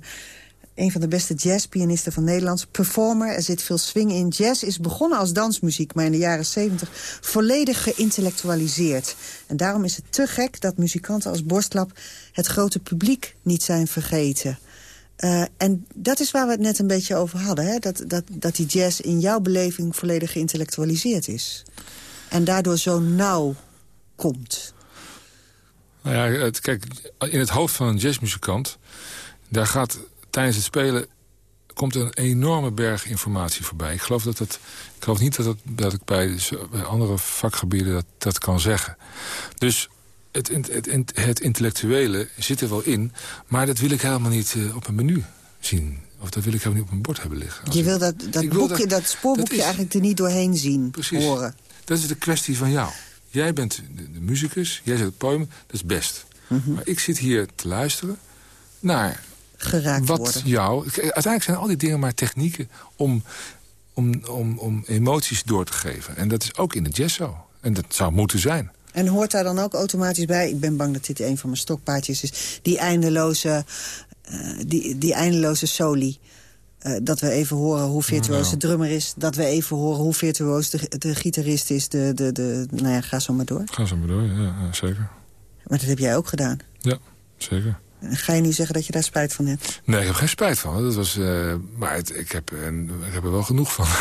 een van de beste jazzpianisten van Nederland. Performer, er zit veel swing in. Jazz is begonnen als dansmuziek, maar in de jaren 70 volledig geïntellectualiseerd. En daarom is het te gek dat muzikanten als Borstlap het grote publiek niet zijn vergeten. Uh, en dat is waar we het net een beetje over hadden. Hè? Dat, dat, dat die jazz in jouw beleving volledig geïntellectualiseerd is. En daardoor zo nauw komt. Nou ja, het, kijk, in het hoofd van een jazzmuzikant... daar gaat tijdens het spelen komt een enorme berg informatie voorbij. Ik geloof, dat dat, ik geloof niet dat, dat, dat ik bij, bij andere vakgebieden dat, dat kan zeggen. Dus het, het, het, het, intellectuele zit er wel in, maar dat wil ik helemaal niet uh, op een menu zien. Of dat wil ik helemaal niet op een bord hebben liggen. Als je wil dat, dat, boekje, dat, dat spoorboekje dat is, eigenlijk er niet doorheen zien, precies, horen. Dat is de kwestie van jou. Jij bent de, de muzikus, jij zet het podium, dat is best. Mm -hmm. Maar ik zit hier te luisteren naar Geraakt wat worden. jou... Uiteindelijk zijn al die dingen maar technieken om, om, om, om emoties door te geven. En dat is ook in de jazz zo. En dat zou moeten zijn. En hoort daar dan ook automatisch bij... ik ben bang dat dit een van mijn stokpaardjes is... die eindeloze, uh, die, die eindeloze soli... Uh, dat we even horen hoe virtuoos de drummer is. Dat we even horen hoe virtuoos de, de gitarist is. De, de, de, nou ja, ga zo maar door. Ga zo maar door, ja, ja, zeker. Maar dat heb jij ook gedaan. Ja, zeker. Ga je nu zeggen dat je daar spijt van hebt? Nee, ik heb geen spijt van. Dat was, uh, maar het, ik, heb, uh, ik heb er wel genoeg van.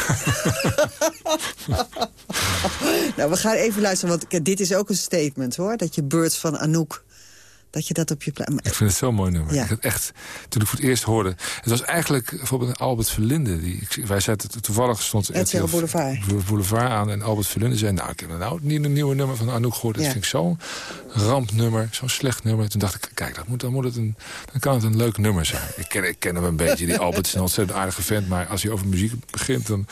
nou, we gaan even luisteren, want dit is ook een statement, hoor. Dat je Birds van Anouk dat je dat op je plaat... Ik vind het zo'n mooi nummer. Ja. Ik het echt, toen ik voor het eerst hoorde... Het was eigenlijk bijvoorbeeld Albert Verlinde. Die, wij zaten toevallig stond RTL Boulevard. Boulevard aan. En Albert Verlinde zei... Nou, ik heb nou niet een nieuwe nummer van Anouk gehoord. Dat ja. vind ik zo'n rampnummer. Zo'n slecht nummer. Toen dacht ik, kijk, dat moet, dan, moet het een, dan kan het een leuk nummer zijn. Ik ken, ik ken hem een beetje. Die Albert is een ontzettend aardige vent. Maar als hij over muziek begint... dan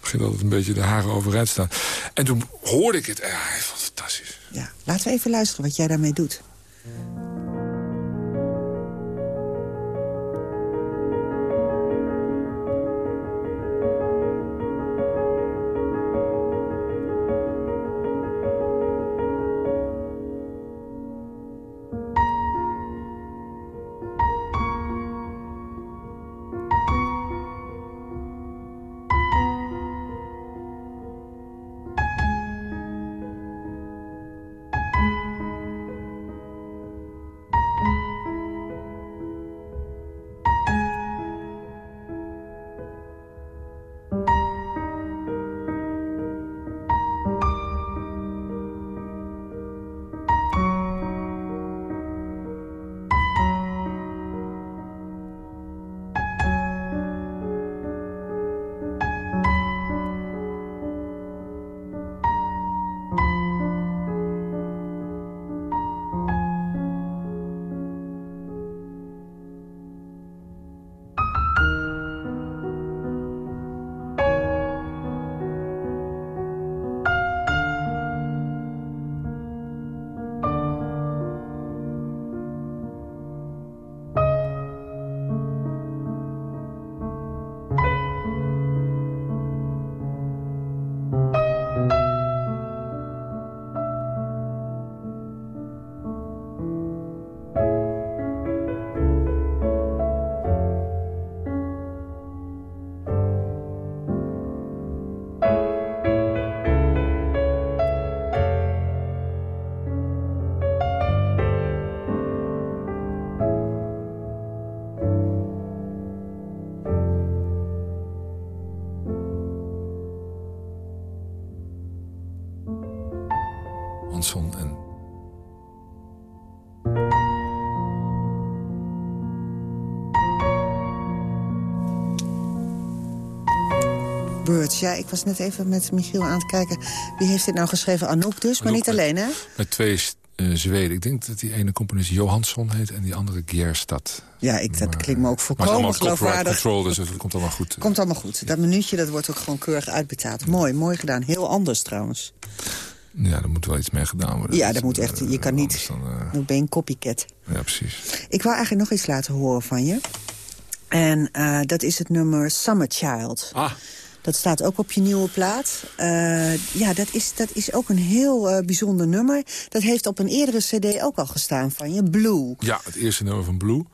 begint altijd een beetje de haren overeind staan. En toen hoorde ik het. Ja, ik vond het fantastisch. Ja, laten we even luisteren wat jij daarmee doet. Yeah. Birds. Ja, ik was net even met Michiel aan het kijken. Wie heeft dit nou geschreven? Anouk dus, maar niet alleen, hè? met twee uh, Zweden. Ik denk dat die ene componist Johansson heet en die andere Gjerstad. Ja, ik, dat klinkt me ook copyright geloofwaardig. control, dus het komt allemaal goed. Komt allemaal goed. Dat minuutje dat wordt ook gewoon keurig uitbetaald. Mooi, mooi gedaan. Heel anders trouwens. Ja, er moet wel iets mee gedaan worden. Ja, Dat, moet echt. Je eh, kan niet. Dan, eh, Dan ben je een copycat. ja, precies. Ik wou eigenlijk nog iets laten horen van je. En eh, dat is het nummer Summer Child. Ah, Dat staat ook op je nieuwe plaat. Eh, ja, dat is, dat is ook een heel eh, bijzonder nummer. Dat heeft op een eerdere cd ook al gestaan van je, Blue. ja, het eerste nummer van Blue.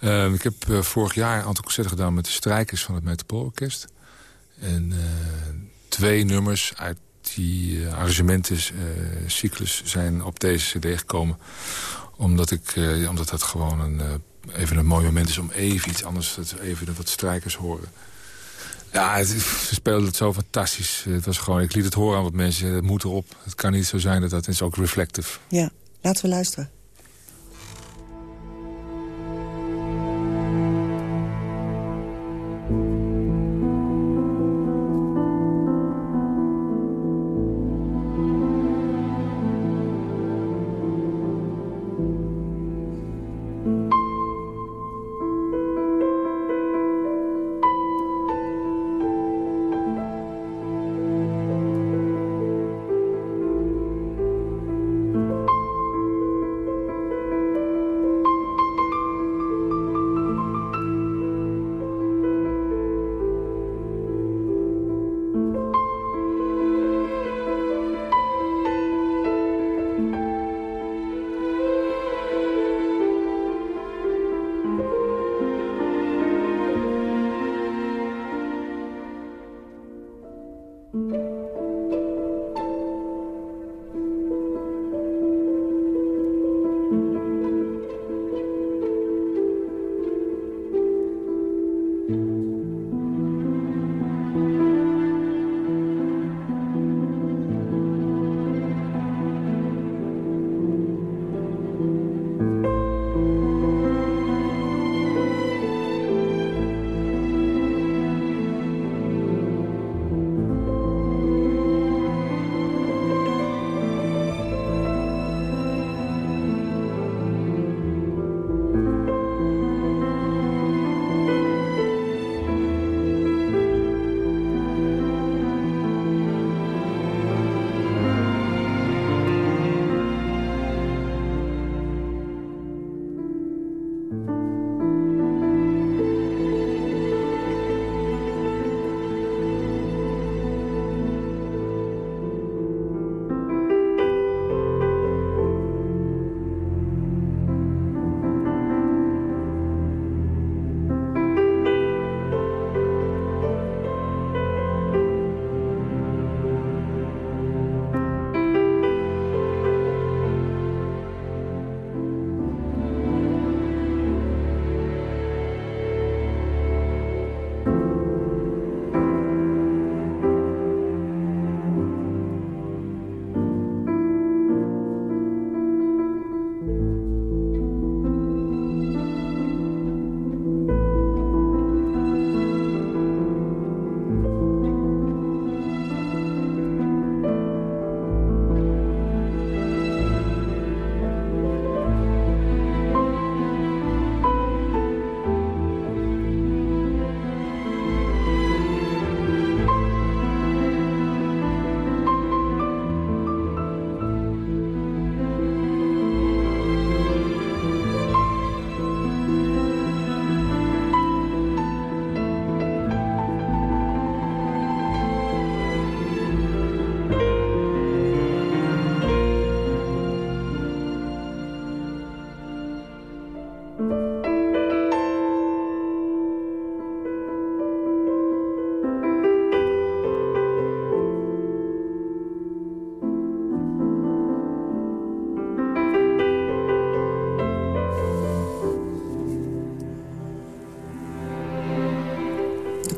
Eh, ik heb eh, vorig jaar een aantal concerten gedaan met de strijkers van het Metropoolorkest. En twee nummers uit die arrangementencyclus zijn op deze cd gekomen. Omdat, ik, omdat dat gewoon een, even een mooi moment is om even iets anders... even wat strijkers horen. Ja, het, ze speelden het zo fantastisch. Het was gewoon, ik liet het horen aan wat mensen. Het moet erop. Het kan niet zo zijn dat dat is ook reflective. Ja, laten we luisteren.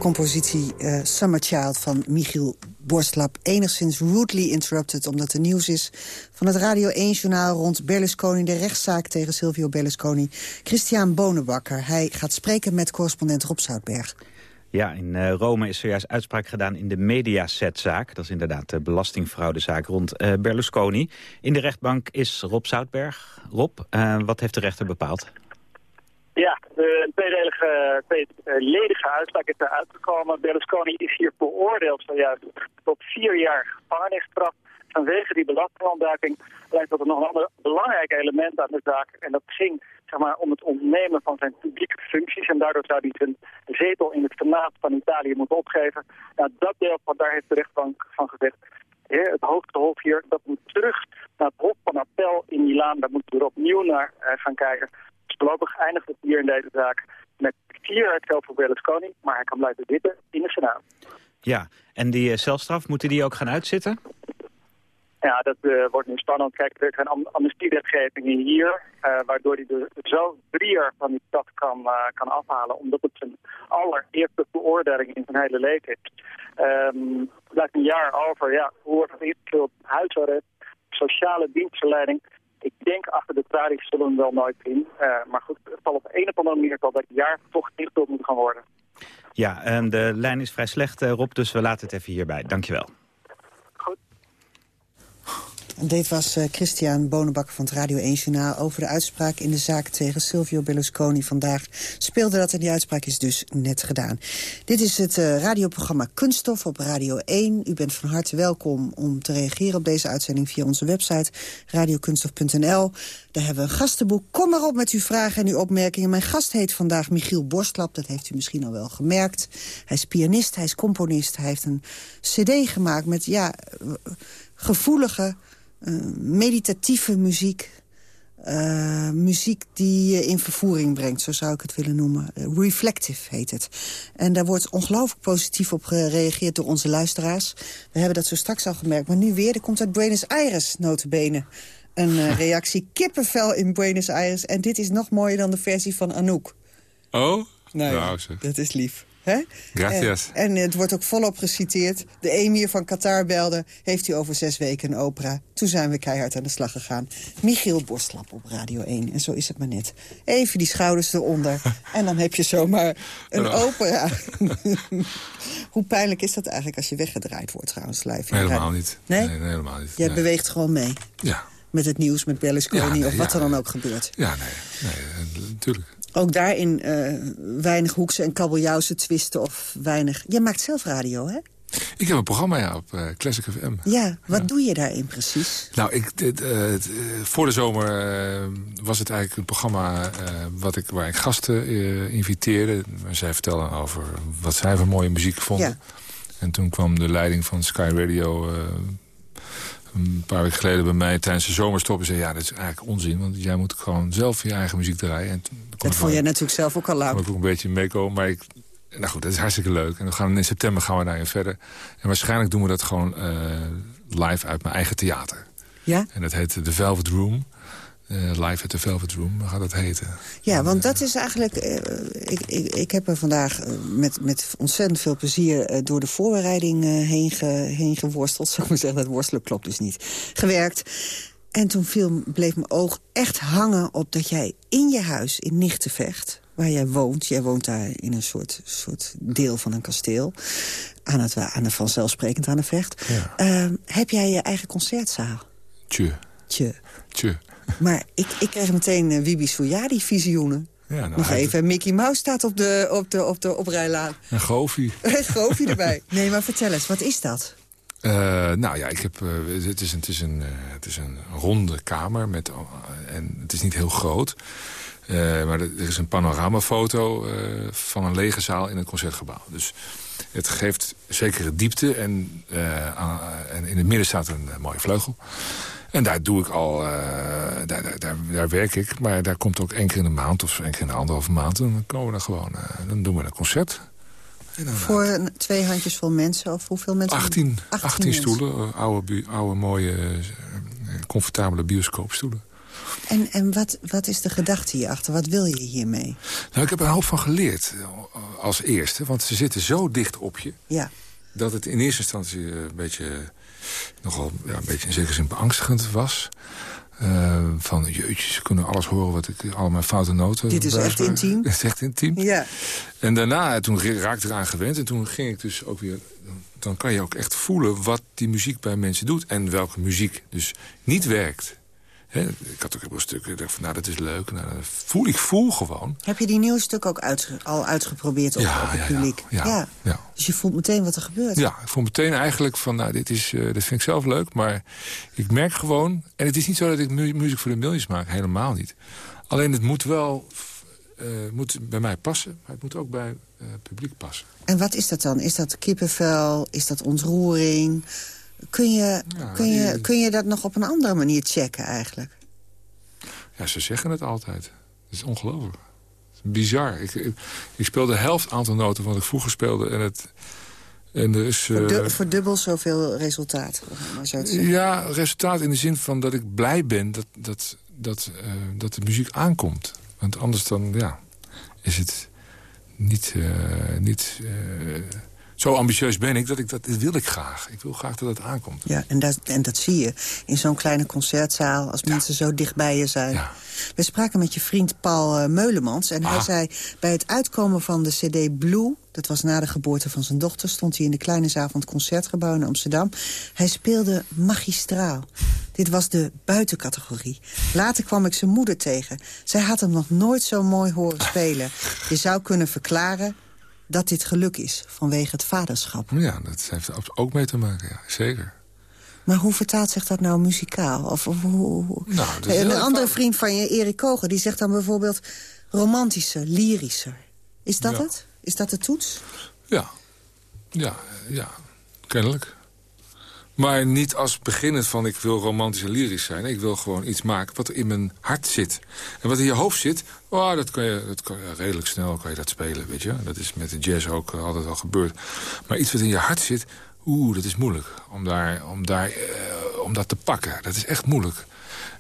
Compositie eh, Summer Child van Michiel Borstlap enigszins rudely interrupted... omdat er nieuws is van het Radio 1-journaal rond Berlusconi... de rechtszaak tegen Silvio Berlusconi. Christian Bonenbakker, hij gaat spreken met correspondent Rob Zoutberg. Ja, in uh, Rome is zojuist uitspraak gedaan in de Mediaset-zaak. Dat is inderdaad de belastingfraudezaak rond uh, Berlusconi. In de rechtbank is Rob Zoutberg. Rob, uh, wat heeft de rechter bepaald? Ja, de tweedelige, tweeledige uitspraak is eruit gekomen. Berlusconi is hier beoordeeld zojuist tot vier jaar gevangenisstraf vanwege die belastingontduiking lijkt dat er nog een ander belangrijk element aan de zaak. En dat ging zeg maar, om het ontnemen van zijn publieke functies. En daardoor zou hij zijn zetel in het Senaat van Italië moeten opgeven. Nou, dat deel van daar heeft de rechtbank van gezegd. Het hoogste hof hier, dat moet terug naar het hof van appel in Milaan. Daar moeten we opnieuw naar uh, gaan kijken. Dus voorlopig eindigt het hier in deze zaak met vier jaar voor Berlusconi. Maar hij kan blijven zitten in de Senaat. Ja, en die uh, celstraf, moeten die ook gaan uitzitten? Ja, dat uh, wordt nu spannend. Kijk, er zijn am amnestiewetgevingen hier, uh, waardoor hij er zo drie jaar van die stad kan, uh, kan afhalen, omdat het zijn allereerste beoordeling in zijn hele leven is. Um, blijft een jaar over, ja, hoe wordt het ingevuld? Huisarrest, sociale dienstverleiding. Ik denk achter de tralies zullen we hem wel nooit zien. maar goed, het zal op een of andere manier dat jaar toch ingevuld moeten gaan worden. Ja, en de lijn is vrij slecht, Rob, dus we laten het even hierbij. Dankjewel. Dit was uh, Christian Bonenbakker van het Radio 1 Journaal... over de uitspraak in de zaak tegen Silvio Berlusconi. Vandaag speelde dat en die uitspraak is dus net gedaan. Dit is het uh, radioprogramma Kunststof op Radio 1. U bent van harte welkom om te reageren op deze uitzending... via onze website radiokunststof.nl. Daar hebben we een gastenboek. Kom maar op met uw vragen en uw opmerkingen. Mijn gast heet vandaag Michiel Borstlap. Dat heeft u misschien al wel gemerkt. Hij is pianist, hij is componist. Hij heeft een cd gemaakt met ja, gevoelige uh, meditatieve muziek. Uh, muziek die je in vervoering brengt, zo zou ik het willen noemen. Uh, reflective heet het. En daar wordt ongelooflijk positief op gereageerd door onze luisteraars. We hebben dat zo straks al gemerkt, maar nu weer. Er komt uit Buenos Aires, notabene, een uh, reactie. Kippenvel in Buenos Aires. En dit is nog mooier dan de versie van Anouk. Oh? Nou, nou dat is lief. Hè? Gracias. En, en, het wordt ook volop geciteerd. De emir van Qatar belde, heeft u over zes weken een opera. Toen zijn we keihard aan de slag gegaan. Michiel Borstlap op Radio 1. En zo is het maar net. Even die schouders eronder. en dan heb je zomaar een opera. Hoe pijnlijk is dat eigenlijk als je weggedraaid wordt trouwens live? Helemaal niet. Nee? nee? helemaal niet. Jij nee. beweegt gewoon mee? Ja. Met het nieuws, met Berlusconi ja, nee, of wat ja, er dan ook gebeurt? Ja, nee, nee natuurlijk. Ook daarin uh, weinig hoekse en kabeljauwse twisten of weinig... Jij maakt zelf radio, hè? Ik heb een programma ja, op uh, Classic FM. Ja, wat ja. doe je daarin precies? Nou, ik, dit, uh, voor de zomer was het eigenlijk een programma wat ik, waar ik gasten inviteerde. Zij vertelden over wat zij voor mooie muziek vonden. Ja. En toen kwam de leiding van Sky Radio een paar weken geleden bij mij tijdens de zomerstop... en zei, ja, dat is eigenlijk onzin, want jij moet gewoon zelf je eigen muziek draaien. En dat vond jij natuurlijk zelf ook al lang. Kon ik ook een beetje meekomen, maar ik... Nou goed, dat is hartstikke leuk. En gaan, in september gaan we daarin verder. En waarschijnlijk doen we dat gewoon uh, live uit mijn eigen theater. Ja? En dat heet The Velvet Room. Uh, live at the Velvet Room, gaat dat heten. Ja, want dat is eigenlijk... Uh, ik, ik, ik heb er vandaag uh, met, met ontzettend veel plezier... door de voorbereiding heen, ge, heen geworsteld. Zou ik maar zeggen, dat worstelen klopt dus niet. Gewerkt. En toen viel, bleef mijn oog echt hangen op dat jij in je huis in Nichtenvecht... waar jij woont, jij woont daar in een soort, soort deel van een kasteel... aan het, aan de vanzelfsprekend aan de vecht... Ja. heb jij je eigen concertzaal? Tje. Tje. Tje. Maar ik, ik kreeg meteen uh, Wibi Souyadi-visioenen. Ja, nou, Nog even, Mickey Mouse staat op de, op de, op de oprijlaan. Een goofie. Een goofie erbij. Nee, maar vertel eens, wat is dat? Uh, nou ja, ik heb, uh, het, is een, het, is een, uh, het is een ronde kamer. Met, en het is niet heel groot. maar er is een panoramafoto van een lege zaal in een concertgebouw. Dus het geeft zekere diepte. En, en in het midden staat een mooie vleugel. En daar doe ik al, uh, daar, daar, daar, werk ik. Maar daar komt ook één keer in de maand of één keer in de anderhalve maand. En dan komen we er gewoon, uh, dan doen we een concert. Dan, Voor uh, twee handjesvol mensen of hoeveel mensen? 18, 18, 18 stoelen, oude, oude mooie, comfortabele bioscoopstoelen. En, en wat, wat is de gedachte hierachter? Wat wil je hiermee? Nou, ik heb er een hoop van geleerd als eerste. Want ze zitten zo dicht op je. Ja. dat het in eerste instantie een beetje, nogal, ja, een beetje in zekere zin beangstigend was. Uh, van jeutjes, ze kunnen alles horen wat ik, al mijn foute noten... Dit is echt intiem. Dit is echt intiem. Ja. En daarna, toen raakte ik eraan gewend. En toen ging ik dus ook weer... Dan kan je ook echt voelen wat die muziek bij mensen doet. En welke muziek dus niet werkt ik had ook wel stukken, ik dacht van, nou, dat is leuk. Nou, voel, ik voel gewoon. Heb je die nieuwe stuk ook al uitgeprobeerd op, ja, op het ja, publiek? Ja, ja, Dus je voelt meteen wat er gebeurt? Ja, ik voel meteen eigenlijk van, nou, dit, is, uh, dit vind ik zelf leuk. Maar ik merk gewoon, en het is niet zo dat ik mu muziek voor de miljoens maak. Helemaal niet. Alleen het moet wel uh, moet bij mij passen, maar het moet ook bij uh, het publiek passen. En wat is dat dan? Is dat kippenvel? Is dat ontroering? Kun je, kun, je, kun je dat nog op een andere manier checken eigenlijk? Ja, ze zeggen het altijd. Het is ongelooflijk. bizar. Ik, ik, speel de helft aantal noten van wat ik vroeger speelde. En het, en er is, uh, voor dubbel zoveel resultaat. ja, resultaat in de zin van dat ik blij ben dat, dat, dat, uh, dat de muziek aankomt. Want anders dan, ja, is het niet... Uh, niet zo ambitieus ben ik dat ik dat, wil ik graag. Ik wil graag dat het aankomt. Ja, en dat, en dat zie je in zo'n kleine concertzaal... als mensen zo dicht bij je zijn. Ja. We spraken met je vriend Paul uh, Meulemans. En hij zei, bij het uitkomen van de cd Blue... dat was na de geboorte van zijn dochter... stond hij in de kleine zaal van het Concertgebouw in Amsterdam. Hij speelde magistraal. Dit was de buitencategorie. Later kwam ik zijn moeder tegen. Zij had hem nog nooit zo mooi horen spelen. Je zou kunnen verklaren dat dit geluk is vanwege het vaderschap. Ja, dat heeft er ook mee te maken, ja, zeker. Maar hoe vertaalt zich dat nou muzikaal? Of, of hoe... nou, een andere vriend van je, Erik Koger, die zegt dan bijvoorbeeld... romantischer, lyrischer. Is dat het? Is dat de toets? Ja, ja, ja, kennelijk. Maar niet als beginnend van ik wil romantisch en lyrisch zijn. Ik wil gewoon iets maken wat in mijn hart zit. En wat in je hoofd zit, oh, dat, kan je, dat kan redelijk snel kan je dat spelen. Weet je? Dat is met de jazz ook uh, altijd al gebeurd. Maar iets wat in je hart zit, oeh, dat is moeilijk. Om, daar, om, daar, uh, om dat te pakken, dat is echt moeilijk.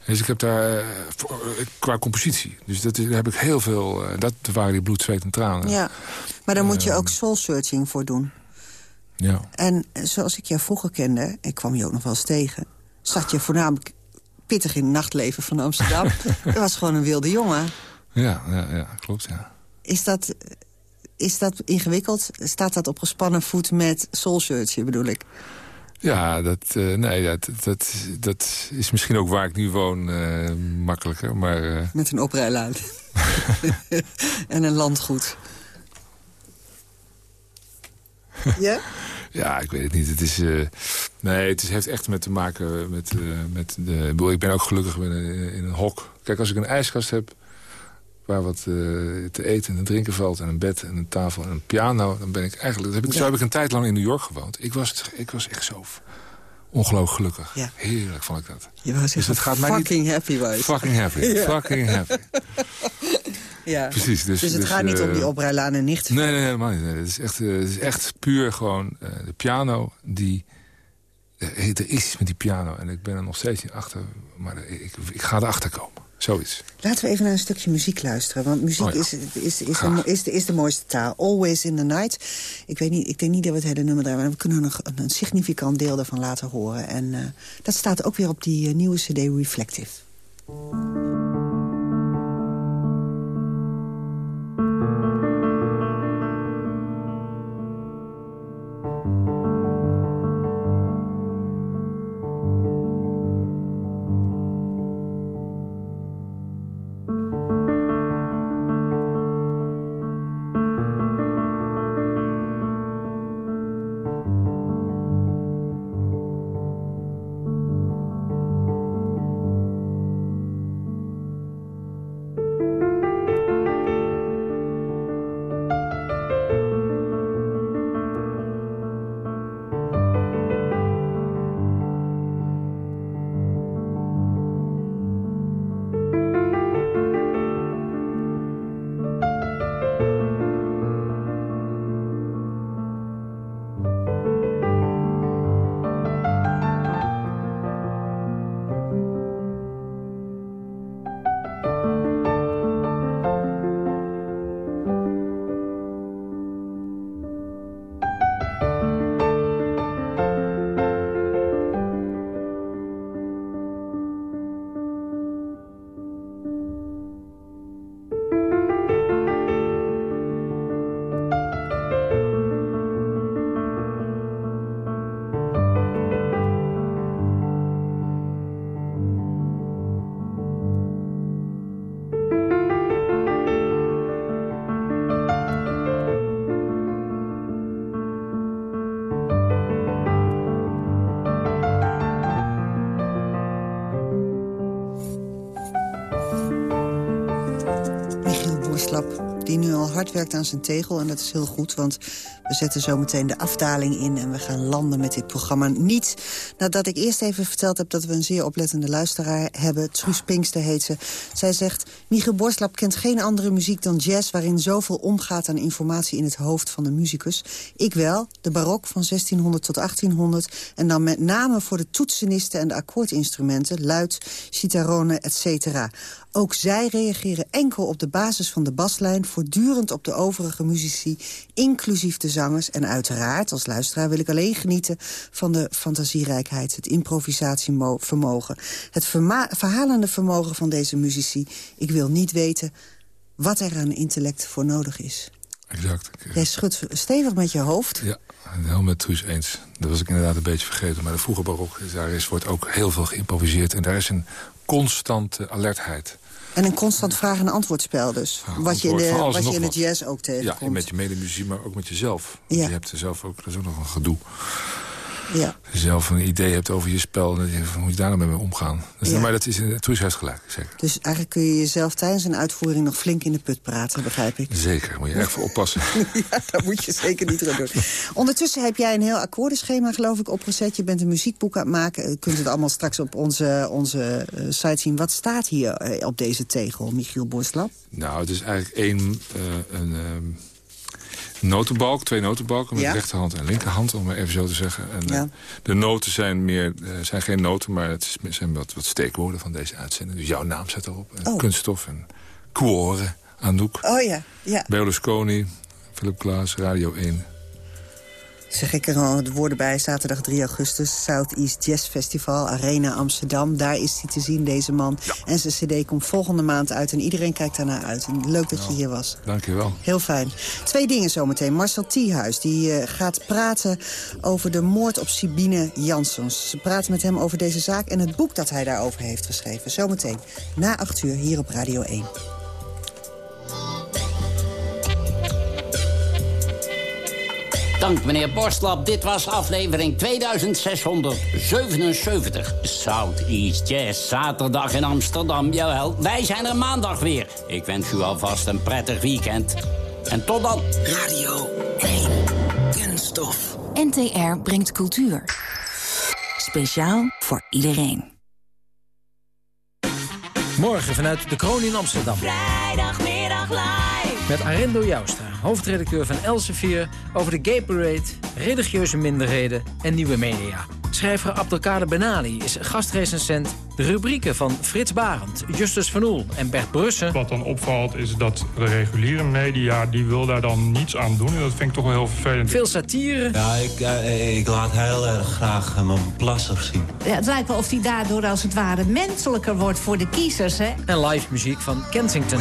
Dus ik heb daar, voor, qua compositie. Dus dat is, daar heb ik heel veel, dat waren die bloed, zweet en tranen. Ja, maar daar moet je ook soul-searching voor doen. Ja. En zoals ik jou vroeger kende, ik kwam je ook nog wel eens tegen... zat je voornamelijk pittig in het nachtleven van Amsterdam. je was gewoon een wilde jongen. Ja, ja, ja klopt, ja. Is dat, is dat ingewikkeld? Staat dat op gespannen voet met soul search, bedoel ik? Ja, dat, uh, nee, dat, dat, dat is misschien ook waar ik nu woon uh, makkelijker. Maar, uh... Met een oprijlaan. en een landgoed. ja? Ja, ik weet het niet. Het is, uh, nee, het is, heeft echt met te maken met, uh, met de... Ik ben ook gelukkig in een, in een hok. Kijk, als ik een ijskast heb waar wat uh, te eten en drinken valt... en een bed en een tafel en een piano... dan ben ik eigenlijk... Heb ik, Zo heb ik een tijd lang in New York gewoond. Ik was, ik was echt zo ongelooflijk gelukkig. Ja. Heerlijk vond ik dat. Je was dus het gaat fucking niet... happy was. Fucking happy. Ja. Fucking happy. Ja. Precies. Dus, dus het dus, gaat niet om die oprijlaan en nicht. Nee, nee, helemaal niet. Nee, het, is echt, uh, het is echt puur gewoon uh, de piano die... er is iets met die piano en ik ben er nog steeds niet achter. Maar ik, ik ga erachter komen. Zoiets. Laten we even naar een stukje muziek luisteren. Want muziek oh ja. is, is, is, de, is, de, is de mooiste taal. Always in the night. Ik, weet niet, ik denk niet dat we het hele nummer draaien... maar we kunnen nog een, een significant deel daarvan laten horen. En dat staat ook weer op die nieuwe cd Reflective. Hard werkt aan zijn tegel. En dat is heel goed, want we zetten zo meteen de afdaling in... en we gaan landen met dit programma. Niet nadat ik eerst even verteld heb dat we een zeer oplettende luisteraar hebben. Truus Pinkster heet ze. Zij zegt, Michiel Borslap kent geen andere muziek dan jazz... waarin zoveel omgaat aan informatie in het hoofd van de muzikus. Ik wel, de barok van 1600 tot 1800... en dan met name voor de toetsenisten en de akkoordinstrumenten... luid, citarone, etc. Ook zij reageren enkel op de basis van de baslijn... voortdurend op de overige muzici, inclusief de zangers. En uiteraard, als luisteraar wil ik alleen genieten van de fantasierijkheid... het improvisatievermogen, het verhalende vermogen van deze muzici. Ik wil niet weten wat er aan intellect voor nodig is. Exact. Jij schudt stevig met je hoofd. Ja, helemaal met Truus eens. Dat was ik inderdaad een beetje vergeten. Maar de vroege barok, daar is, wordt ook heel veel geïmproviseerd. En daar is een constante alertheid. En een constant vraag- en antwoordspel dus. wat je in, de, wat je in het jazz ook tegenkomt. Ja, met je medemuziek, maar ook met jezelf. Ja. Je hebt er zelf ook, dat is ook nog een gedoe. Ja. Je zelf een idee hebt over je spel, dan moet je daar nou mee omgaan. Dus, ja. Maar dat is, Truus heeft gelijk, zeker. Dus eigenlijk kun je jezelf tijdens een uitvoering nog flink in de put praten, begrijp ik. Zeker, moet je erg voor oppassen. ja, daar moet je zeker niet doen. Ondertussen heb jij een heel akkoordenschema, geloof ik, opgezet. Je bent een muziekboek aan het maken. Je kunt het allemaal straks op onze, onze uh, site zien. Wat staat hier uh, op deze tegel, Michiel Borslap? Nou, het is eigenlijk één... Uh, een, notenbalk, twee notenbalken met Ja. rechterhand en linkerhand, om maar even zo te zeggen. En, Ja. eh, de noten zijn, meer, eh, zijn geen noten, maar het zijn wat, wat steekwoorden van deze uitzending. Dus jouw naam staat erop. En Oh. Kunststof en Cuore, Anouk, Oh ja, ja. Berlusconi, Philip Klaas, Radio 1. Zeg ik er al de woorden bij. Zaterdag 3 augustus, Southeast Jazz Festival, Arena Amsterdam. Daar is hij te zien, deze man. En zijn cd komt volgende maand uit en iedereen kijkt daarnaar uit. En leuk dat je hier was. Dank je wel. Heel fijn. Twee dingen zometeen. Marcel Thiehuis die, eh, gaat praten over de moord op Sibine Jansons. Ze praten met hem over deze zaak en het boek dat hij daarover heeft geschreven. Zometeen na acht uur hier op Radio 1. Dank meneer Borstlap. Dit was aflevering 2677. Southeast Jazz, zaterdag in Amsterdam. Jawel, wij zijn er maandag weer. Ik wens u alvast een prettig weekend. En tot dan. Radio 1. Kunststof. NTR brengt cultuur. Speciaal voor iedereen. Morgen vanuit de Kroon in Amsterdam. Vrijdagmiddag live. Met Arendo Joustra, hoofdredacteur van Elsevier... over de Gay Parade, religieuze minderheden en nieuwe media. Schrijver Abdelkader Benali is gastrecensent. De rubrieken van Frits Barend, Justus van Oel en Bert Brussen... Wat dan opvalt is dat de reguliere media... die wil daar dan niets aan doen. En dat vind ik toch wel heel vervelend. Veel satire. Ja, ik, eh, ik laat heel erg graag eh, mijn plasser zien. Ja, het lijkt wel of hij daardoor als het ware menselijker wordt voor de kiezers, hè? En live muziek van Kensington.